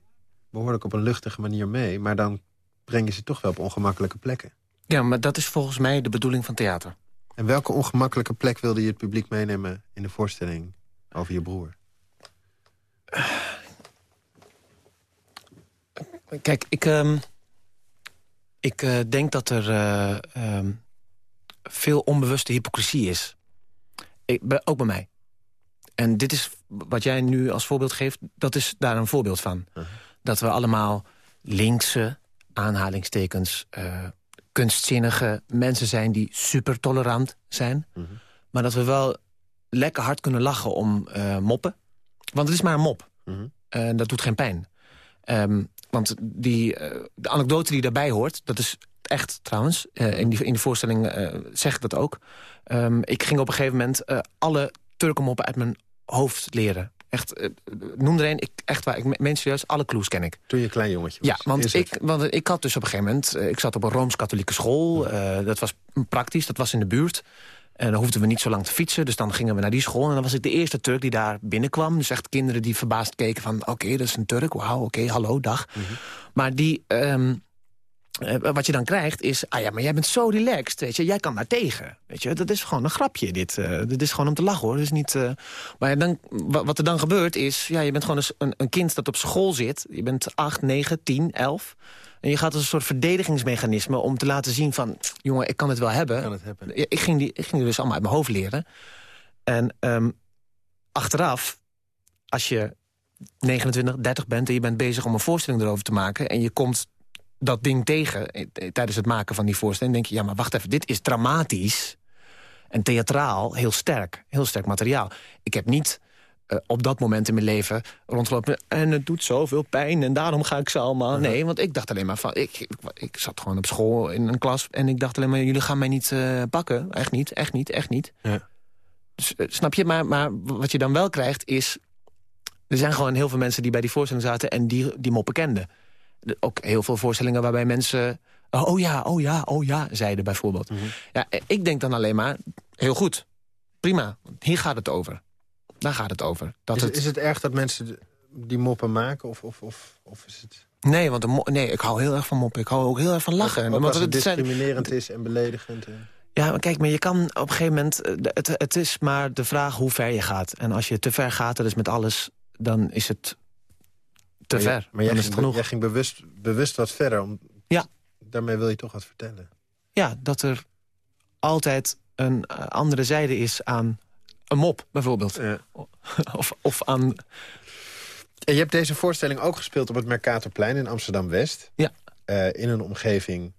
behoorlijk op een luchtige manier mee... maar dan breng je ze toch wel op ongemakkelijke plekken. Ja, maar dat is volgens mij de bedoeling van theater. En welke ongemakkelijke plek wilde je het publiek meenemen... in de voorstelling over je broer? Kijk, ik, ehm, ik eh, denk dat er eh, ehm, veel onbewuste hypocrisie is. Ik, ook bij mij. En dit is wat jij nu als voorbeeld geeft, dat is daar een voorbeeld van. Dat we allemaal linkse, aanhalingstekens, eh, kunstzinnige mensen zijn... die super tolerant zijn. Maar dat we wel lekker hard kunnen lachen om eh, moppen. Want het is maar een mop. Mhm. En dat doet geen pijn. Ehm, want die, eh, de anekdote die daarbij hoort, dat is echt trouwens... in, die, in de voorstelling zeg ik dat ook. Ehm, ik ging op een gegeven moment alle Turkenmoppen uit mijn hoofd leren. Echt, eh, noem er een, ik, echt waar, ik meen serieus, alle clues ken ik. Toen je een klein jongetje was. Ja, want ik, want ik had dus op een gegeven moment... eh, ik zat op een Rooms-Katholieke school. eh, dat was praktisch, dat was in de buurt. En dan hoefden we niet zo lang te fietsen. Dus dan gingen we naar die school. En dan was ik de eerste Turk die daar binnenkwam. Dus echt kinderen die verbaasd keken van... oké, dat is een Turk, wauw, oké, hallo, dag. Maar die... ehm, eh, wat je dan krijgt is, ah ja, maar jij bent zo relaxed, weet je. Jij kan daar tegen, weet je. Dat is gewoon een grapje, dit. eh, dit is gewoon om te lachen, hoor. Is niet, eh, Maar dan, wa- wat er dan gebeurt is, ja, je bent gewoon een, een, kind dat op school zit. Je bent 8, 9, 10, 11. En je gaat als een soort verdedigingsmechanisme om te laten zien van... jongen, ik kan het wel hebben. Kan het hebben. Ja, ik, ging die, ik ging die dus allemaal uit mijn hoofd leren. En ehm, achteraf, als je 29, 30 bent... en je bent bezig om een voorstelling erover te maken... en je komt dat ding tegen eh, eh, tijdens het maken van die voorstelling... denk je, ja, maar wacht even, dit is dramatisch en theatraal heel sterk. Heel sterk materiaal. Ik heb niet eh, op dat moment in mijn leven rondgelopen... en het doet zoveel pijn en daarom ga ik ze allemaal... Nee, want ik dacht alleen maar van... Ik, ik, ik zat gewoon op school in een klas en ik dacht alleen maar... jullie gaan mij niet eh, pakken. Echt niet, echt niet, echt niet. Ja. Dus, snap je? Maar, maar wat je dan wel krijgt is... Er zijn gewoon heel veel mensen die bij die voorstelling zaten... en die, die moppen kenden. Ook heel veel voorstellingen waarbij mensen... Oh ja, oh ja, oh ja, zeiden bijvoorbeeld. Ja, eh, ik denk dan alleen maar, heel goed, prima. Hier gaat het over. Daar gaat het over. Dat Is, het, is het erg dat mensen die moppen maken? Of, of, of, of is het... Nee, want nee, ik hou heel erg van moppen. Ik hou ook heel erg van lachen. Ook Want het zijn- discriminerend is en beledigend. en- Ja, maar kijk, maar je kan op een gegeven moment... eh, Het, het is maar de vraag hoe ver je gaat. En als je te ver gaat, dat is met alles... dan is het te Maar ver. jij- Maar jij ging, het genoeg. jij ging bewust, bewust wat verder. Om, Ja. Daarmee wil je toch wat vertellen. Ja, dat er altijd een eh, andere zijde is aan een mop, bijvoorbeeld. Of, of aan... En je hebt deze voorstelling ook gespeeld op het Mercatorplein in Amsterdam-West. Ja. Eh, in een omgeving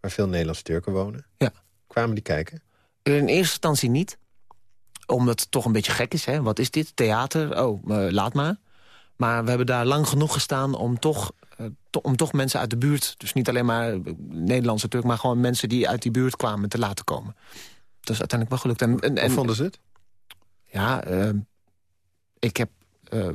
waar veel Nederlandse Turken wonen. Ja. Kwamen die kijken? In eerste instantie niet. Omdat het toch een beetje gek is. Hè? Wat is dit? Theater? Oh, eh, laat maar. Maar we hebben daar lang genoeg gestaan om toch, eh, to- om toch mensen uit de buurt... dus niet alleen maar eh, Nederlandse Turk... maar gewoon mensen die uit die buurt kwamen te laten komen. Dat is uiteindelijk wel gelukt. En, en, Hoe en- vonden ze het? ja, ehm, ik heb eh,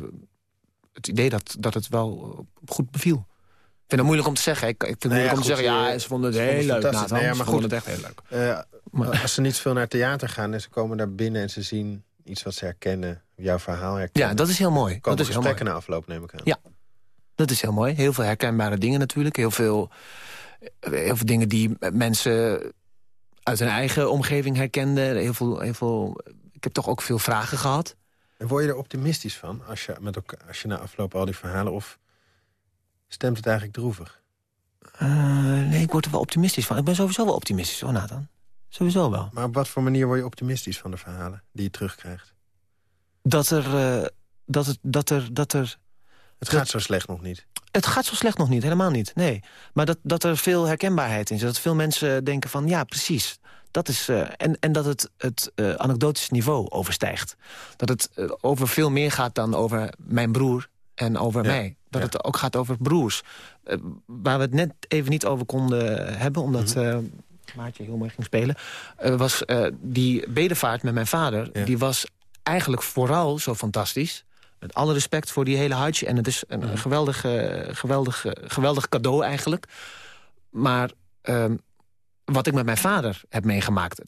het idee dat, dat het wel goed beviel. Ik vind het moeilijk om te zeggen. Ik, ik vind het moeilijk ja, om te zeggen, ja, ze vonden het heel leuk. Nathan. Nee, ja, Ze vonden het echt heel leuk. Maar- als ze niet veel naar theater gaan en ze komen daar binnen en ze zien iets wat ze herkennen, jouw verhaal herkennen. Ja, dat is heel mooi. komen Dat is heel mooi. gesprekken na afloop, neem ik aan. Ja. Dat is heel mooi. Heel veel herkenbare dingen natuurlijk. Heel veel, heel veel dingen die mensen uit hun eigen omgeving herkenden. Heel veel, heel veel, ik heb toch ook veel vragen gehad. En word je er optimistisch van als je, met elkaar, als je na afloop al die verhalen... of stemt het eigenlijk droevig? Eh, nee, ik word er wel optimistisch van. Ik ben sowieso wel optimistisch, hoor, Nathan. Sowieso wel. Maar op wat voor manier word je optimistisch van de verhalen die je terugkrijgt? Dat er... eh, dat, het, dat er, dat er Het gaat zo slecht nog niet. Het gaat zo slecht nog niet, helemaal niet. Nee. Maar dat, dat er veel herkenbaarheid in zit. Dat veel mensen denken van, ja, precies. Dat is, eh, en, en dat het het uh, anekdotische niveau overstijgt. Dat het uh, over veel meer gaat dan over mijn broer en over Ja. mij. Dat Ja. het ook gaat over broers. Waar we het net even niet over konden hebben... omdat Mhm. Maartje heel mooi ging spelen... uh, was uh, die bedevaart met mijn vader... Ja. die was eigenlijk vooral zo fantastisch... Met alle respect voor die hele huidje. En het is een Mhm. geweldig, eh, geweldig, eh, geweldig cadeau eigenlijk. Maar ehm, wat ik met mijn vader heb meegemaakt...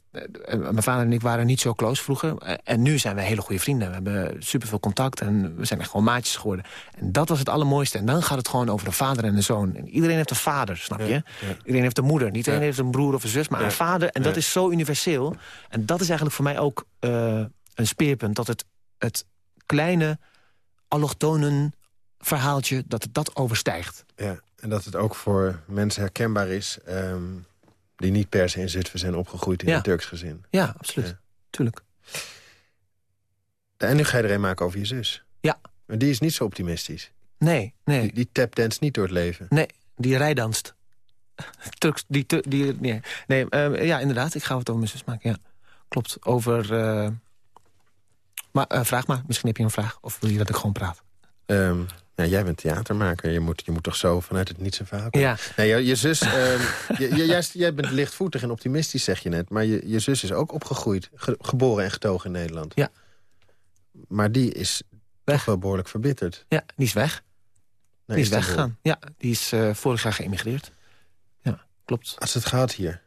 mijn vader en ik waren niet zo close vroeger. en nu zijn we hele goede vrienden. We hebben superveel contact en we zijn echt gewoon maatjes geworden. En dat was het allermooiste. En dan gaat het gewoon over een vader en een zoon. En iedereen heeft een vader, snap je? Ja, ja. Iedereen heeft een moeder. Niet iedereen Ja. heeft een broer of een zus, maar een vader. En dat is zo universeel. En dat is eigenlijk voor mij ook eh, een speerpunt. Dat het, het kleine allochtonen verhaaltje, dat het dat overstijgt. Ja, en dat het ook voor mensen herkenbaar is... ehm, die niet per se in Zutphen zijn opgegroeid in Ja. een Turks gezin. Ja, absoluut. Ja. Tuurlijk. En nu ga je er een maken over je zus. Ja. Maar die is niet zo optimistisch. Nee, nee, Die, die tapdanst niet door het leven. nee, die rijdanst. Turks, die, die, nee, nee eh, ja, inderdaad, ik ga het over mijn zus maken, ja. Klopt, over... eh, maar eh, vraag maar, misschien heb je een vraag. Of wil je dat ik gewoon praat? Ehm, ja, jij bent theatermaker. Je moet, je moet toch zo vanuit het niets een verhaal komen? Ja, Nee, je, je zus... ehm, je, je- jij, jij bent lichtvoetig en optimistisch, zeg je net. Maar je, je zus is ook opgegroeid, ge- geboren en getogen in Nederland. Ja. Maar die is Weg. toch wel behoorlijk verbitterd. ja, die is weg. naar die is weggegaan. Ja, die is eh, vorig jaar geëmigreerd. Ja, klopt. Ze het gehad hier?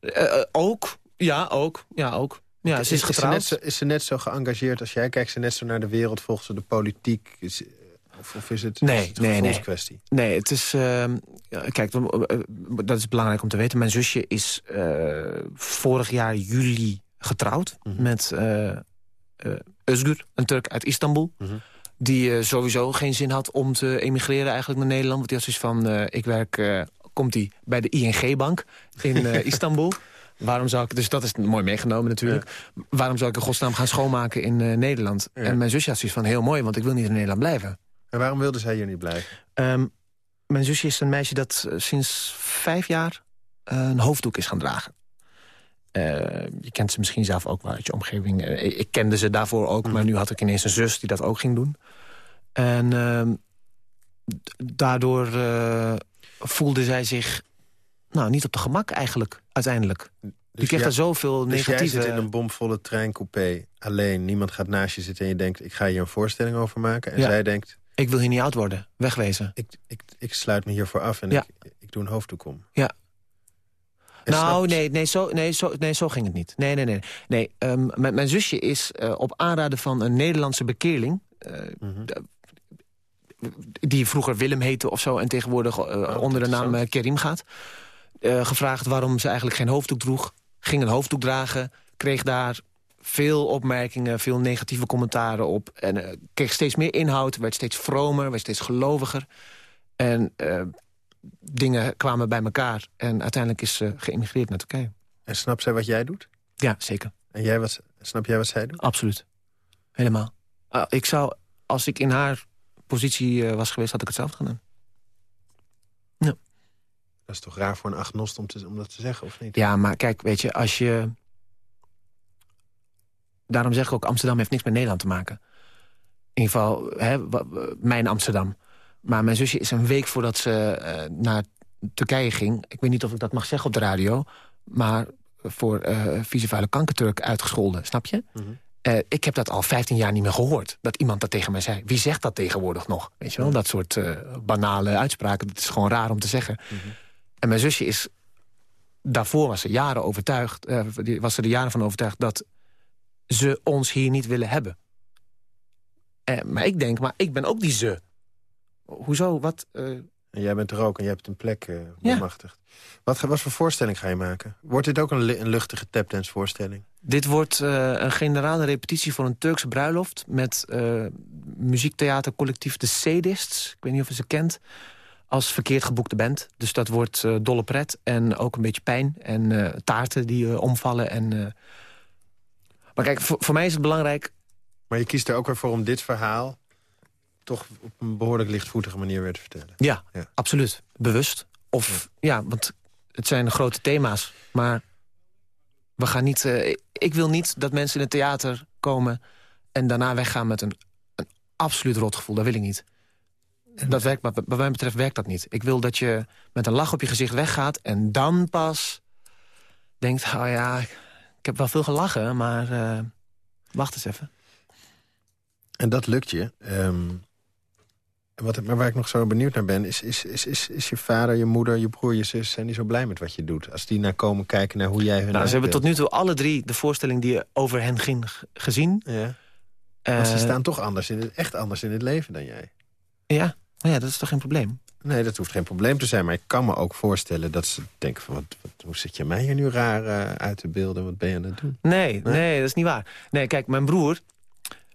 Eh, eh, ook, ja, ook. Ja, ook. Ja, ze is Ze getrouwd. net zo, is ze net zo geëngageerd als jij? Kijkt ze net zo naar de wereld? Volgt ze de politiek? Is, of, of is het, Nee, is het nee, een nee. gevoelskwestie? Nee, het is... ja, kijk, we- eh, dat is belangrijk om te weten. Mijn zusje is eh, vorig jaar juli getrouwd... Mhm. met eh eh Özgür, een Turk uit Istanbul. Mhm. Die eh, sowieso geen zin had om te emigreren eigenlijk naar Nederland. Want die had zoiets van... eh, ik werk, eh, komt hij bij de ING-bank in eh, Istanbul... Waarom zou ik, dus dat is mooi meegenomen natuurlijk. Waarom zou ik in godsnaam gaan schoonmaken in eh, Nederland? Ja. En mijn zusje had zoiets van heel mooi, want ik wil niet in Nederland blijven. En waarom wilde zij hier niet blijven? Ehm, mijn zusje is een meisje dat eh, sinds vijf jaar eh, een hoofddoek is gaan dragen. Eh, je kent ze misschien zelf ook wel uit je omgeving. Ik, kende ze daarvoor ook, maar nu had ik ineens een zus die dat ook ging doen. En ehm, daardoor voelde zij zich nou, niet op de gemak eigenlijk, uiteindelijk. die kreeg jij- daar zoveel Dus jij negatieve... zit in een bomvolle treincoupé alleen. Niemand gaat naast je zitten en je denkt... ik ga hier een voorstelling over maken. En Ja. zij denkt... Ik wil hier niet oud worden, wegwezen. ik, ik, ik sluit me hiervoor af en Ja. ik, ik doe een hoofddoek om. Ja. En nou, nee, nee, zo, nee, zo, nee, zo ging het niet. Nee, nee, nee. nee ehm, mijn, mijn zusje is eh, op aanraden van een Nederlandse bekeerling... eh, Mhm. die vroeger Willem heette of zo... en tegenwoordig eh, Oh, onder de naam Kerim gaat... gevraagd waarom ze eigenlijk geen hoofddoek droeg. Ging een hoofddoek dragen, kreeg daar veel opmerkingen... veel negatieve commentaren op. En eh, kreeg steeds meer inhoud, werd steeds vromer, werd steeds geloviger. En eh, dingen kwamen bij elkaar. En uiteindelijk is ze geëmigreerd naar Turkije. En snapt zij wat jij doet? Ja, zeker. En jij wat, snap jij wat zij doet? Absoluut. Helemaal. Ah, ik zou, als ik in haar positie eh, was geweest, had ik hetzelfde gedaan. Dat is toch raar voor een agnost om, te, om dat te zeggen, of niet? Ja, maar kijk, weet je, als je... Daarom zeg ik ook, Amsterdam heeft niks met Nederland te maken. In ieder geval, hè, mijn Amsterdam. Maar mijn zusje is een week voordat ze eh, naar Turkije ging... ik weet niet of ik dat mag zeggen op de radio... maar voor eh vieze vuile kankerturk uitgescholden, snap je? Mhm. Eh, ik heb dat al 15 jaar niet meer gehoord. Dat iemand dat tegen mij zei. Wie zegt dat tegenwoordig nog? Weet je wel, dat soort banale uitspraken. Dat is gewoon raar om te zeggen. En mijn zusje is... Daarvoor was ze jaren overtuigd... was ze er jaren van overtuigd... dat ze ons hier niet willen hebben. Eh, maar ik denk, maar ik ben ook die ze. Hoezo? Wat? eh, En jij bent er ook en je hebt een plek eh Ja. bemachtigd. Wat, ga- wat voor voorstelling ga je maken? Wordt dit ook een, luchtige tapdance voorstelling? Dit wordt eh, een generale repetitie voor een Turkse bruiloft... met eh muziektheatercollectief De Sadists. Ik weet niet of je ze kent. Als verkeerd geboekte band. Dus dat wordt eh, dolle pret en ook een beetje pijn. En eh, taarten die eh, omvallen. En, eh, Maar kijk, voor, voor mij is het belangrijk... Maar je kiest er ook weer voor om dit verhaal... toch op een behoorlijk lichtvoetige manier weer te vertellen. Ja, Ja. absoluut. Bewust. Of, ja. want het zijn grote thema's. Maar we gaan niet... eh, ik- ik wil niet dat mensen in het theater komen... en daarna weggaan met een, een absoluut rotgevoel. Dat wil ik niet. Dat werkt, maar wat mij betreft werkt dat niet. Ik wil dat je met een lach op je gezicht weggaat... en dan pas denkt, oh ja, ik heb wel veel gelachen... maar eh, wacht eens even. En dat lukt je. En wat, maar waar ik nog zo benieuwd naar ben... Is, is, is, is, is je vader, je moeder, je broer, je zus... zijn die zo blij met wat je doet? Als die naar komen kijken naar hoe jij hun Nou, ze hebben tot nu toe alle drie de voorstelling die over hen ging gezien. Ja. Want ze Eh, staan toch anders in het, echt anders in het leven dan jij. Ja, nou ja, dat is toch geen probleem? Nee, dat hoeft geen probleem te zijn. Maar ik kan me ook voorstellen dat ze denken van... Wat, wat, hoe zit je mij hier nu raar eh, uit te beelden? Wat ben je aan het doen? Nee, nee, dat is niet waar. Nee, kijk, mijn broer...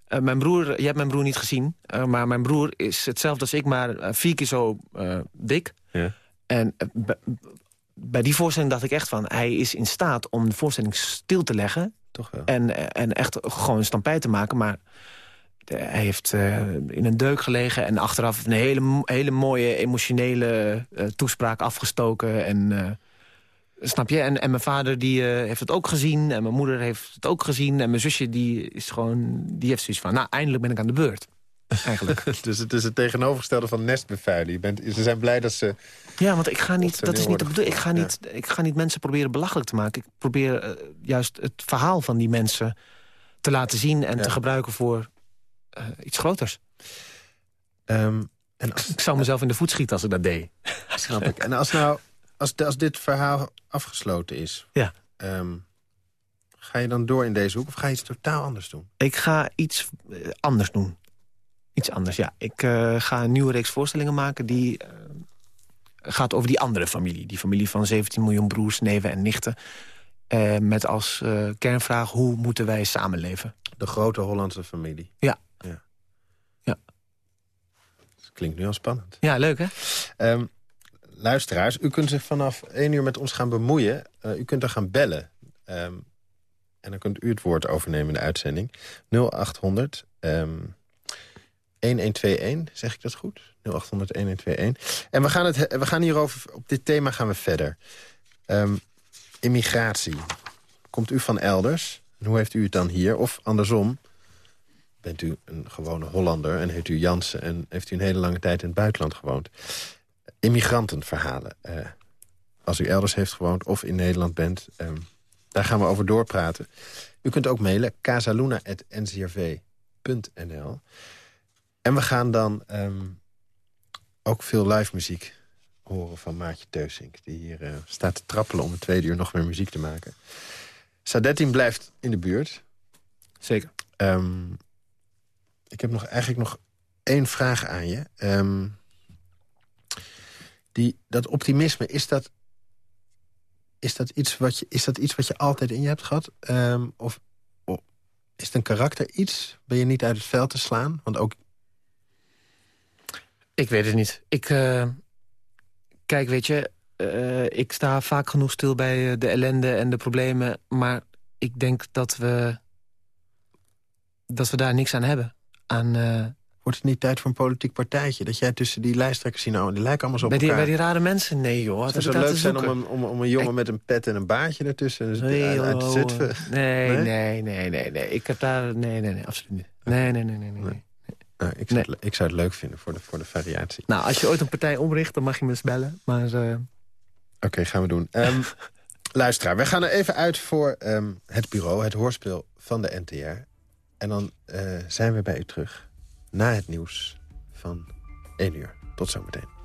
eh, mijn broer, je hebt mijn broer niet gezien, eh, maar mijn broer is hetzelfde als ik, maar vier keer zo dik. Ja. En bij die voorstelling dacht ik echt van, hij is in staat om de voorstelling stil te leggen Toch wel. en, en echt gewoon een stampij te maken, maar hij heeft eh, in een deuk gelegen en achteraf een hele, hele mooie emotionele eh, toespraak afgestoken en... eh, Snap je? En, en mijn vader die, eh, heeft het ook gezien. En mijn moeder heeft het ook gezien. En mijn zusje die is gewoon, die heeft zoiets van... nou, eindelijk ben ik aan de beurt. Eigenlijk. Dus het is het tegenovergestelde van nestbevuilen. Je bent, ze zijn blij dat ze... ja, want ik ga niet... Dat is niet de worden bedoeling. Ik ga niet, ik ga niet mensen proberen belachelijk te maken. Ik probeer eh, juist het verhaal van die mensen te laten zien... en Ja. te gebruiken voor eh, iets groters. ehm, en als, Ik zou mezelf in de voet schieten als ik dat deed. snap ik. En als, nou, als, als dit verhaal afgesloten is... Ja. ehm, ga je dan door in deze hoek of ga je iets totaal anders doen? Ik ga iets eh, anders doen. Iets anders, ja. Ik eh, ga een nieuwe reeks voorstellingen maken... die gaat over die andere familie. Die familie van 17 miljoen broers, neven en nichten. Met als kernvraag, hoe moeten wij samenleven? De grote Hollandse familie. Ja. Klinkt nu al spannend. Ja, leuk hè? Ehm, luisteraars, u kunt zich vanaf 1 uur met ons gaan bemoeien. Eh, u kunt er gaan bellen. Ehm, en dan kunt u het woord overnemen in de uitzending. 0800 ehm 1121, zeg ik dat goed? 0800 1121. En we gaan, het, he- we gaan hierover, op dit thema gaan we verder. Ehm, immigratie. Komt u van elders? En hoe heeft u het dan hier? Of andersom, bent u een gewone Hollander en heet u Jansen... en heeft u een hele lange tijd in het buitenland gewoond. Immigrantenverhalen. eh, als u elders heeft gewoond of in Nederland bent, ehm, daar gaan we over doorpraten. U kunt ook mailen casaluna.ncrv.nl. En we gaan dan ehm, ook veel live muziek horen van Maartje Teusink... die hier eh, staat te trappelen om het tweede uur nog meer muziek te maken. Sadettin blijft in de buurt. Zeker. Ehm, ik heb nog, eigenlijk nog één vraag aan je. Ehm, die, dat optimisme, is dat, is, dat iets wat je, is dat iets wat je altijd in je hebt gehad? Ehm, of, is het een karakter iets? Ben je niet uit het veld te slaan? Want ook, Ik weet het niet. Ik, eh, kijk, weet je, eh, ik sta vaak genoeg stil bij eh, de ellende en de problemen. Maar ik denk dat we, dat we daar niks aan hebben. Aan, eh, wordt het niet tijd voor een politiek partijtje? Dat jij tussen die lijsttrekkers ziet, nou, die lijken allemaal zo op bij, die, elkaar. bij die rare mensen? Nee joh, Het zou zo leuk zijn om een, om, om een jongen Ik- met een pet en een baardje ertussen. Dus Nee, uit, uit joh. Zutphen. Nee, Nee? nee, nee, nee, nee. Ik heb daar... Nee, nee, nee, absoluut niet. Nee, nee, nee, nee. nee. Nee. Nou, ik, zou het, le- ik zou het leuk vinden voor de, voor de variatie. Nou, als je ooit een partij omricht, dan mag je me eens bellen. Maar eh, Oké, gaan we doen. Ehm, luisteraar, we gaan er even uit voor ehm, het bureau, het hoorspel van de NTR. En dan uh, zijn we bij u terug na het nieuws van 1 uur. Tot zometeen.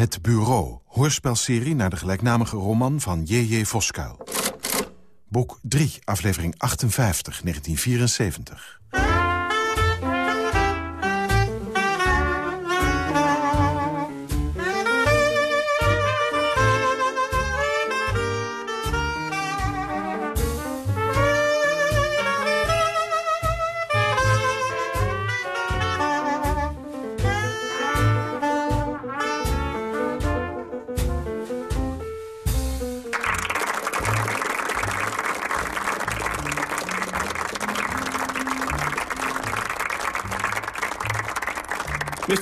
Het Bureau, hoorspelserie naar de gelijknamige roman van J.J. Voskuil. Boek 3, aflevering 58, 1974.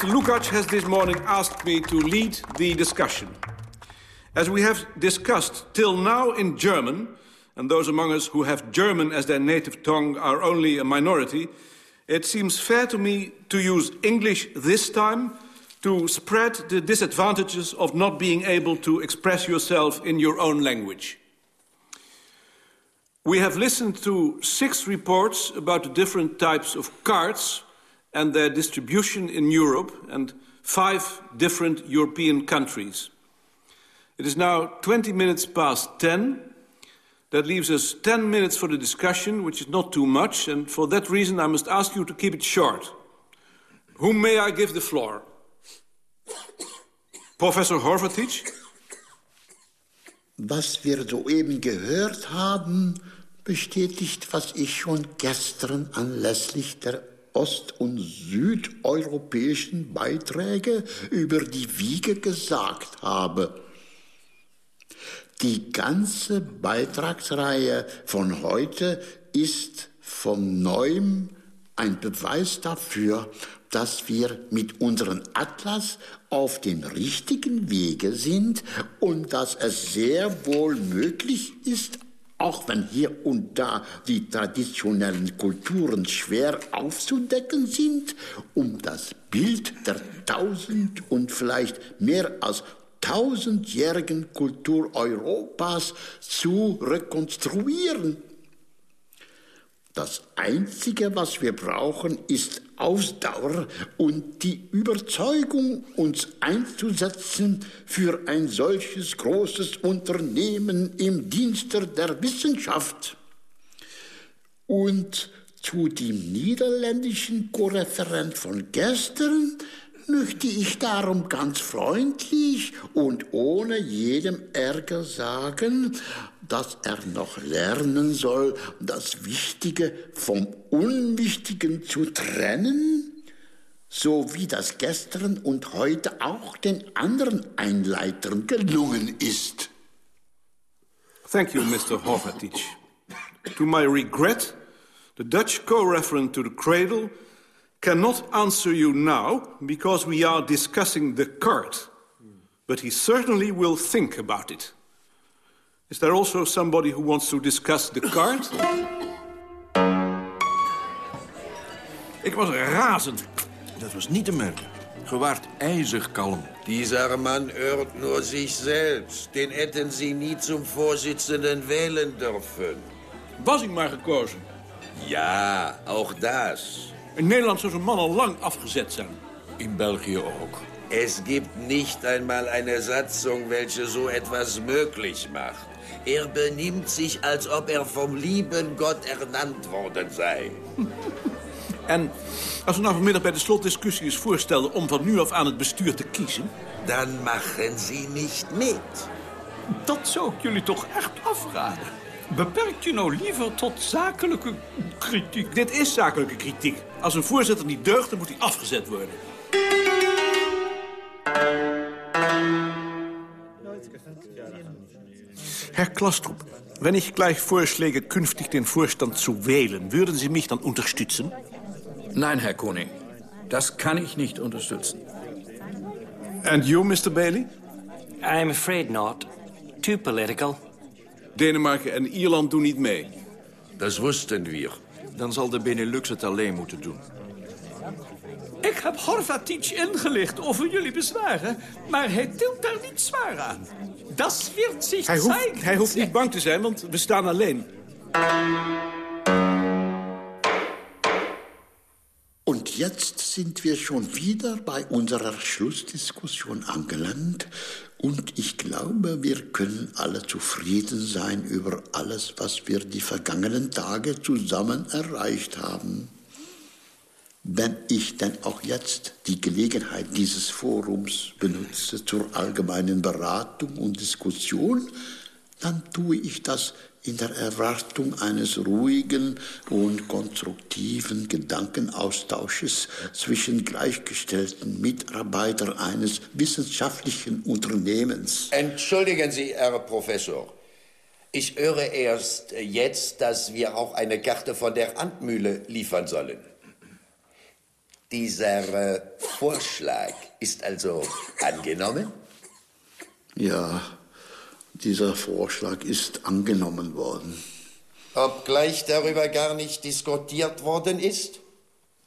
Mr. Lukács has this morning asked me to lead the discussion. As we have discussed till now in German, and those among us who have German as their native tongue are only a minority, it seems fair to me to use English this time to spread the disadvantages of not being able to express yourself in your own language. We have listened to six reports about the different types of cards and their distribution in Europe and five different European countries. It is now 20 minutes past 10. That leaves us 10 minutes for the discussion, which is not too much, and for that reason I must ask you to keep it short. Whom may I give the floor? Professor Horvatich? Was wir soeben gehört haben, bestätigt, was ich schon gestern anlässlich der ost- und südeuropäischen Beiträge über die Wiege gesagt habe. Die ganze Beitragsreihe von heute ist von neuem ein Beweis dafür, dass wir mit unserem Atlas auf dem richtigen Wege sind und dass es sehr wohl möglich ist, auch wenn hier und da die traditionellen Kulturen schwer aufzudecken sind, um das Bild der tausend und vielleicht mehr als tausendjährigen Kultur Europas zu rekonstruieren. Das Einzige, was wir brauchen, ist Ausdauer und die Überzeugung, uns einzusetzen für ein solches großes Unternehmen im Dienste der Wissenschaft. Und zu dem niederländischen Korreferent von gestern möchte ich darum ganz freundlich und ohne jedem Ärger sagen, dass er noch lernen soll, das Wichtige vom Unwichtigen zu trennen, so wie das gestern und heute auch den anderen Einleitern gelungen ist. Thank you, Mr. Horvatich. To my regret, the Dutch co-referent to the cradle cannot answer you now because we are discussing the card. But he certainly will think about it. Is there also somebody who wants to discuss the card? Ik was razend. Dat was niet te merken. Gewaard ijzig kalm. Dieser Mann hört nur sich selbst. Den hätten Sie nie zum Vorsitzenden wählen dürfen. Was ik maar gekozen? Ja, auch das. In Nederland zou zo'n man al lang afgezet zijn. In België ook. Es gibt nicht einmal eine Satzung, welche so etwas möglich macht. Er benimmt sich, als ob er vom lieben Gott ernannt worden sei. En als we nou vanmiddag bij de slotdiscussie eens voorstelden... om van nu af aan het bestuur te kiezen... Dan machen Sie nicht mit. Dat zou ik jullie toch echt afraden. Beperk je nou liever tot zakelijke kritiek. Dit is zakelijke kritiek. Als een voorzitter niet deugt, dan moet hij afgezet worden. Herr Klastrup, wenn ich gleich vorschläge, künftig den Vorstand zu wählen, würden Sie mich dann unterstützen? Nein, Herr Koning. Das kann ich nicht unterstützen. And you, Mr. Bailey? I'm afraid not. Too political. Denemarken en Ierland doen niet mee. Dat wisten we. Dan zal de Benelux het alleen moeten doen. Ik heb Horvatic ingelicht over jullie bezwaren, maar hij tilt daar niet zwaar aan. Dat wird zich Hij hoeft, hij hoeft niet bang te zijn, want we staan alleen. Und jetzt sind wir schon wieder bei unserer Schlussdiskussion angelangt. Und ich glaube, wir können alle zufrieden sein über alles, was wir die vergangenen Tage zusammen erreicht haben. Wenn ich denn auch jetzt die Gelegenheit dieses Forums benutze zur allgemeinen Beratung und Diskussion, dann tue ich das in der Erwartung eines ruhigen und konstruktiven Gedankenaustausches zwischen gleichgestellten Mitarbeitern eines wissenschaftlichen Unternehmens. Entschuldigen Sie, Herr Professor. Ich höre erst jetzt, dass wir auch eine Karte von der Andmühle liefern sollen. Dieser äh, Vorschlag ist also angenommen? Ja, dieser Vorschlag ist angenommen worden. Obgleich darüber gar nicht diskutiert worden ist?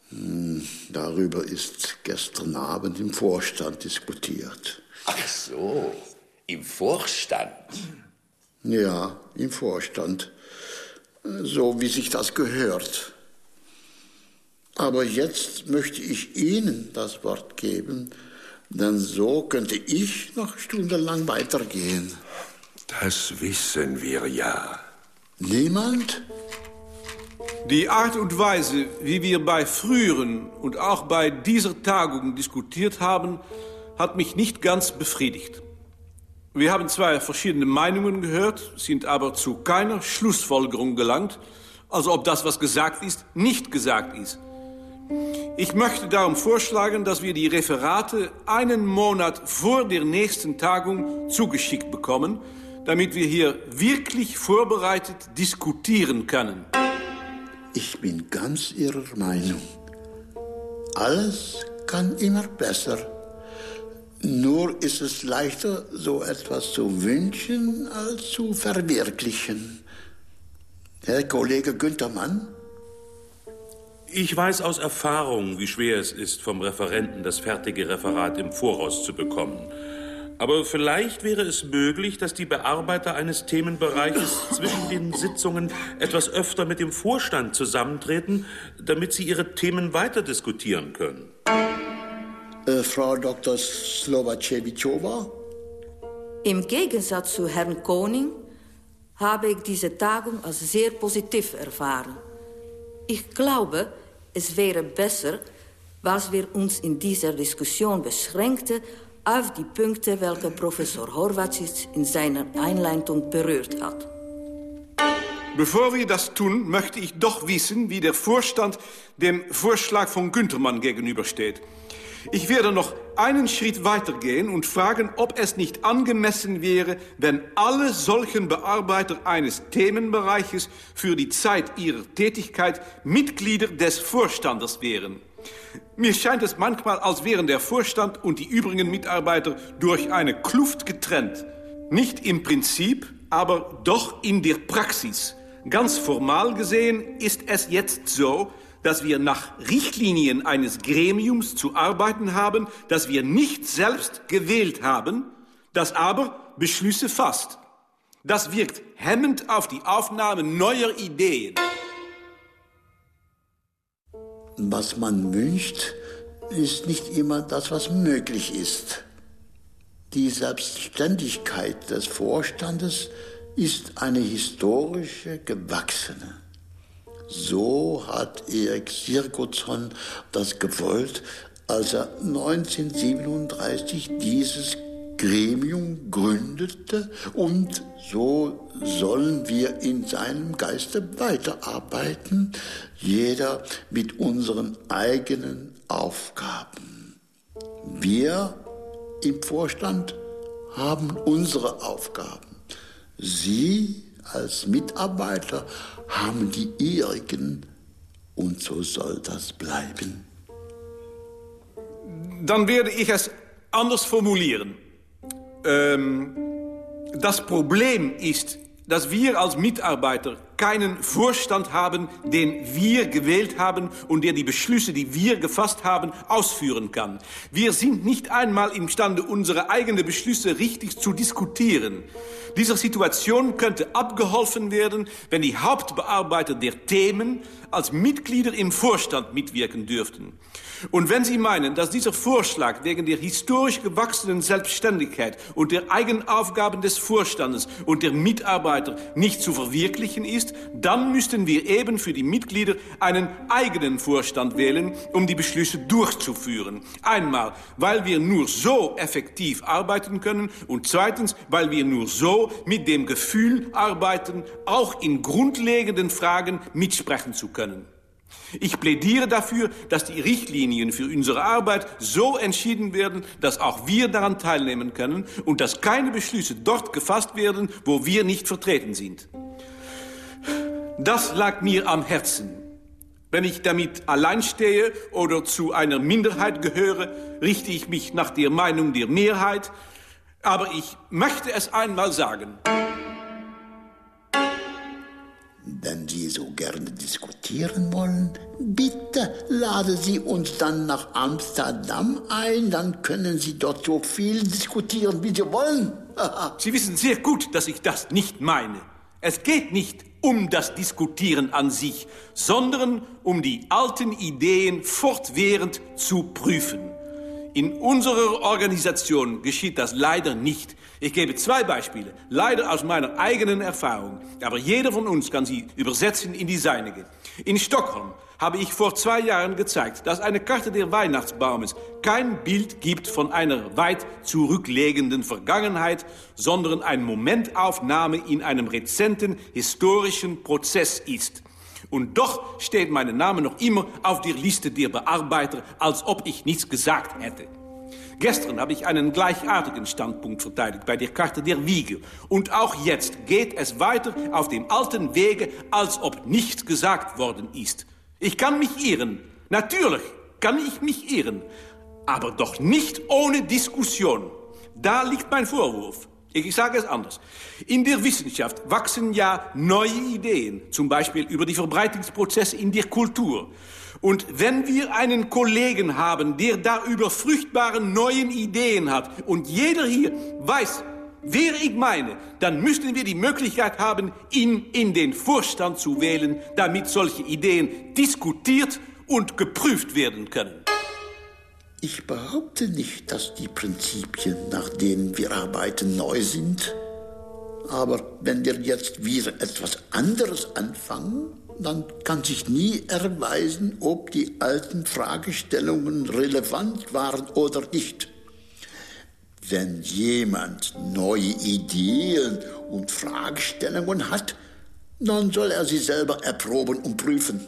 Hm, darüber ist gestern Abend im Vorstand diskutiert. Ach so, im Vorstand? Ja, im Vorstand. So wie sich das gehört. Aber jetzt möchte ich Ihnen das Wort geben, denn so könnte ich noch stundenlang weitergehen. Das wissen wir ja. Niemand? Die Art und Weise, wie wir bei früheren und auch bei dieser Tagung diskutiert haben, hat mich nicht ganz befriedigt. Wir haben zwei verschiedene Meinungen gehört, sind aber zu keiner Schlussfolgerung gelangt, also ob das, was gesagt ist, nicht gesagt ist. Ich möchte darum vorschlagen, dass wir die Referate einen Monat vor der nächsten Tagung zugeschickt bekommen, damit wir hier wirklich vorbereitet diskutieren können. Ich bin ganz Ihrer Meinung. Alles kann immer besser. Nur ist es leichter, so etwas zu wünschen, als zu verwirklichen. Herr Kollege Günther Mann? Ich weiß aus Erfahrung, wie schwer es ist, vom Referenten das fertige Referat im Voraus zu bekommen. Aber vielleicht wäre es möglich, dass die Bearbeiter eines Themenbereiches zwischen den Sitzungen etwas öfter mit dem Vorstand zusammentreten, damit sie ihre Themen weiter diskutieren können. Äh, Frau Dr. Slovacevichova? Im Gegensatz zu Herrn Koning habe ich diese Tagung als sehr positiv erfahren. Ich glaube, es wäre besser, was wir uns in dieser Diskussion beschränkten auf die Punkte, welche Professor Horvacic in seiner Einleitung berührt hat. Bevor wir das tun, möchte ich doch wissen, wie der Vorstand dem Vorschlag von Güntermann gegenübersteht. Ich werde noch einen Schritt weitergehen und fragen, ob es nicht angemessen wäre, wenn alle solchen Bearbeiter eines Themenbereiches für die Zeit ihrer Tätigkeit Mitglieder des Vorstandes wären. Mir scheint es manchmal, als wären der Vorstand und die übrigen Mitarbeiter durch eine Kluft getrennt. Nicht im Prinzip, aber doch in der Praxis. Ganz formal gesehen ist es jetzt so, dass wir nach Richtlinien eines Gremiums zu arbeiten haben, das wir nicht selbst gewählt haben, das aber Beschlüsse fasst. Das wirkt hemmend auf die Aufnahme neuer Ideen. Was man wünscht, ist nicht immer das, was möglich ist. Die Selbstständigkeit des Vorstandes ist eine historische, gewachsene. So hat Erik Sirgotson das gewollt, als er 1937 dieses Gremium gründete und so sollen wir in seinem Geiste weiterarbeiten, jeder mit unseren eigenen Aufgaben. Wir im Vorstand haben unsere Aufgaben. Sie als Mitarbeiter haben die ihrigen und so soll das bleiben. Dann werde ich es anders formulieren. Ähm, das Problem ist, dass wir als Mitarbeiter keinen Vorstand haben, den wir gewählt haben und der die Beschlüsse, die wir gefasst haben, ausführen kann. Wir sind nicht einmal imstande, unsere eigenen Beschlüsse richtig zu diskutieren. Dieser Situation könnte abgeholfen werden, wenn die Hauptbearbeiter der Themen als Mitglieder im Vorstand mitwirken dürften. Und wenn Sie meinen, dass dieser Vorschlag wegen der historisch gewachsenen Selbstständigkeit und der Eigenaufgaben des Vorstandes und der Mitarbeiter nicht zu verwirklichen ist, dann müssten wir eben für die Mitglieder einen eigenen Vorstand wählen, um die Beschlüsse durchzuführen. Einmal, weil wir nur so effektiv arbeiten können und zweitens, weil wir nur so mit dem Gefühl arbeiten, auch in grundlegenden Fragen mitsprechen zu können. Ich plädiere dafür, dass die Richtlinien für unsere Arbeit so entschieden werden, dass auch wir daran teilnehmen können und dass keine Beschlüsse dort gefasst werden, wo wir nicht vertreten sind. Das lag mir am Herzen. Wenn ich damit allein stehe oder zu einer Minderheit gehöre, richte ich mich nach der Meinung der Mehrheit. Aber ich möchte es einmal sagen. Wenn Sie so gerne diskutieren wollen, bitte laden Sie uns dann nach Amsterdam ein, dann können Sie dort so viel diskutieren, wie Sie wollen. Sie wissen sehr gut, dass ich das nicht meine. Es geht nicht um das Diskutieren an sich, sondern um die alten Ideen fortwährend zu prüfen. In unserer Organisation geschieht das leider nicht. Ich gebe zwei Beispiele, leider aus meiner eigenen Erfahrung. Aber jeder von uns kann sie übersetzen in die seinige. In Stockholm habe ich vor zwei Jahren gezeigt, dass eine Karte der Weihnachtsbaumes kein Bild gibt von einer weit zurücklegenden Vergangenheit, sondern eine Momentaufnahme in einem rezenten historischen Prozess ist. Und doch steht mein Name noch immer auf der Liste der Bearbeiter, als ob ich nichts gesagt hätte. Gestern habe ich einen gleichartigen Standpunkt verteidigt bei der Karte der Wiege. Und auch jetzt geht es weiter auf dem alten Wege, als ob nichts gesagt worden ist. Ich kann mich irren. Natürlich kann ich mich irren. Aber doch nicht ohne Diskussion. Da liegt mein Vorwurf. Ich sage es anders. In der Wissenschaft wachsen ja neue Ideen, zum Beispiel über die Verbreitungsprozesse in der Kultur. Und wenn wir einen Kollegen haben, der darüber fruchtbare neuen Ideen hat und jeder hier weiß, wer ich meine, dann müssten wir die Möglichkeit haben, ihn in den Vorstand zu wählen, damit solche Ideen diskutiert und geprüft werden können. Ich behaupte nicht, dass die Prinzipien, nach denen wir arbeiten, neu sind. Aber wenn wir jetzt wieder etwas anderes anfangen, dann kann sich nie erweisen, ob die alten Fragestellungen relevant waren oder nicht. Wenn jemand neue Ideen und Fragestellungen hat, dann soll er sie selber erproben und prüfen.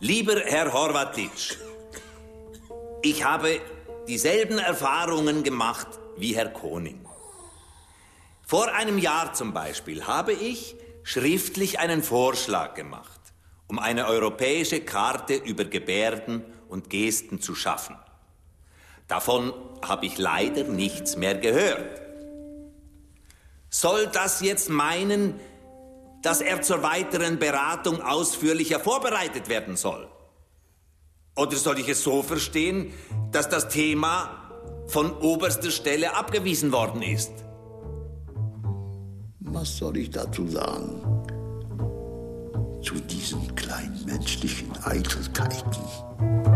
Lieber Herr Horvatitsch, ich habe dieselben Erfahrungen gemacht wie Herr Koning. Vor einem Jahr zum Beispiel habe ich schriftlich einen Vorschlag gemacht, um eine europäische Karte über Gebärden und Gesten zu schaffen. Davon habe ich leider nichts mehr gehört. Soll das jetzt meinen, dass er zur weiteren Beratung ausführlicher vorbereitet werden soll? Oder soll ich es so verstehen, dass das Thema von oberster Stelle abgewiesen worden ist? Was soll ich dazu sagen? Zu diesen kleinen menschlichen Eitelkeiten.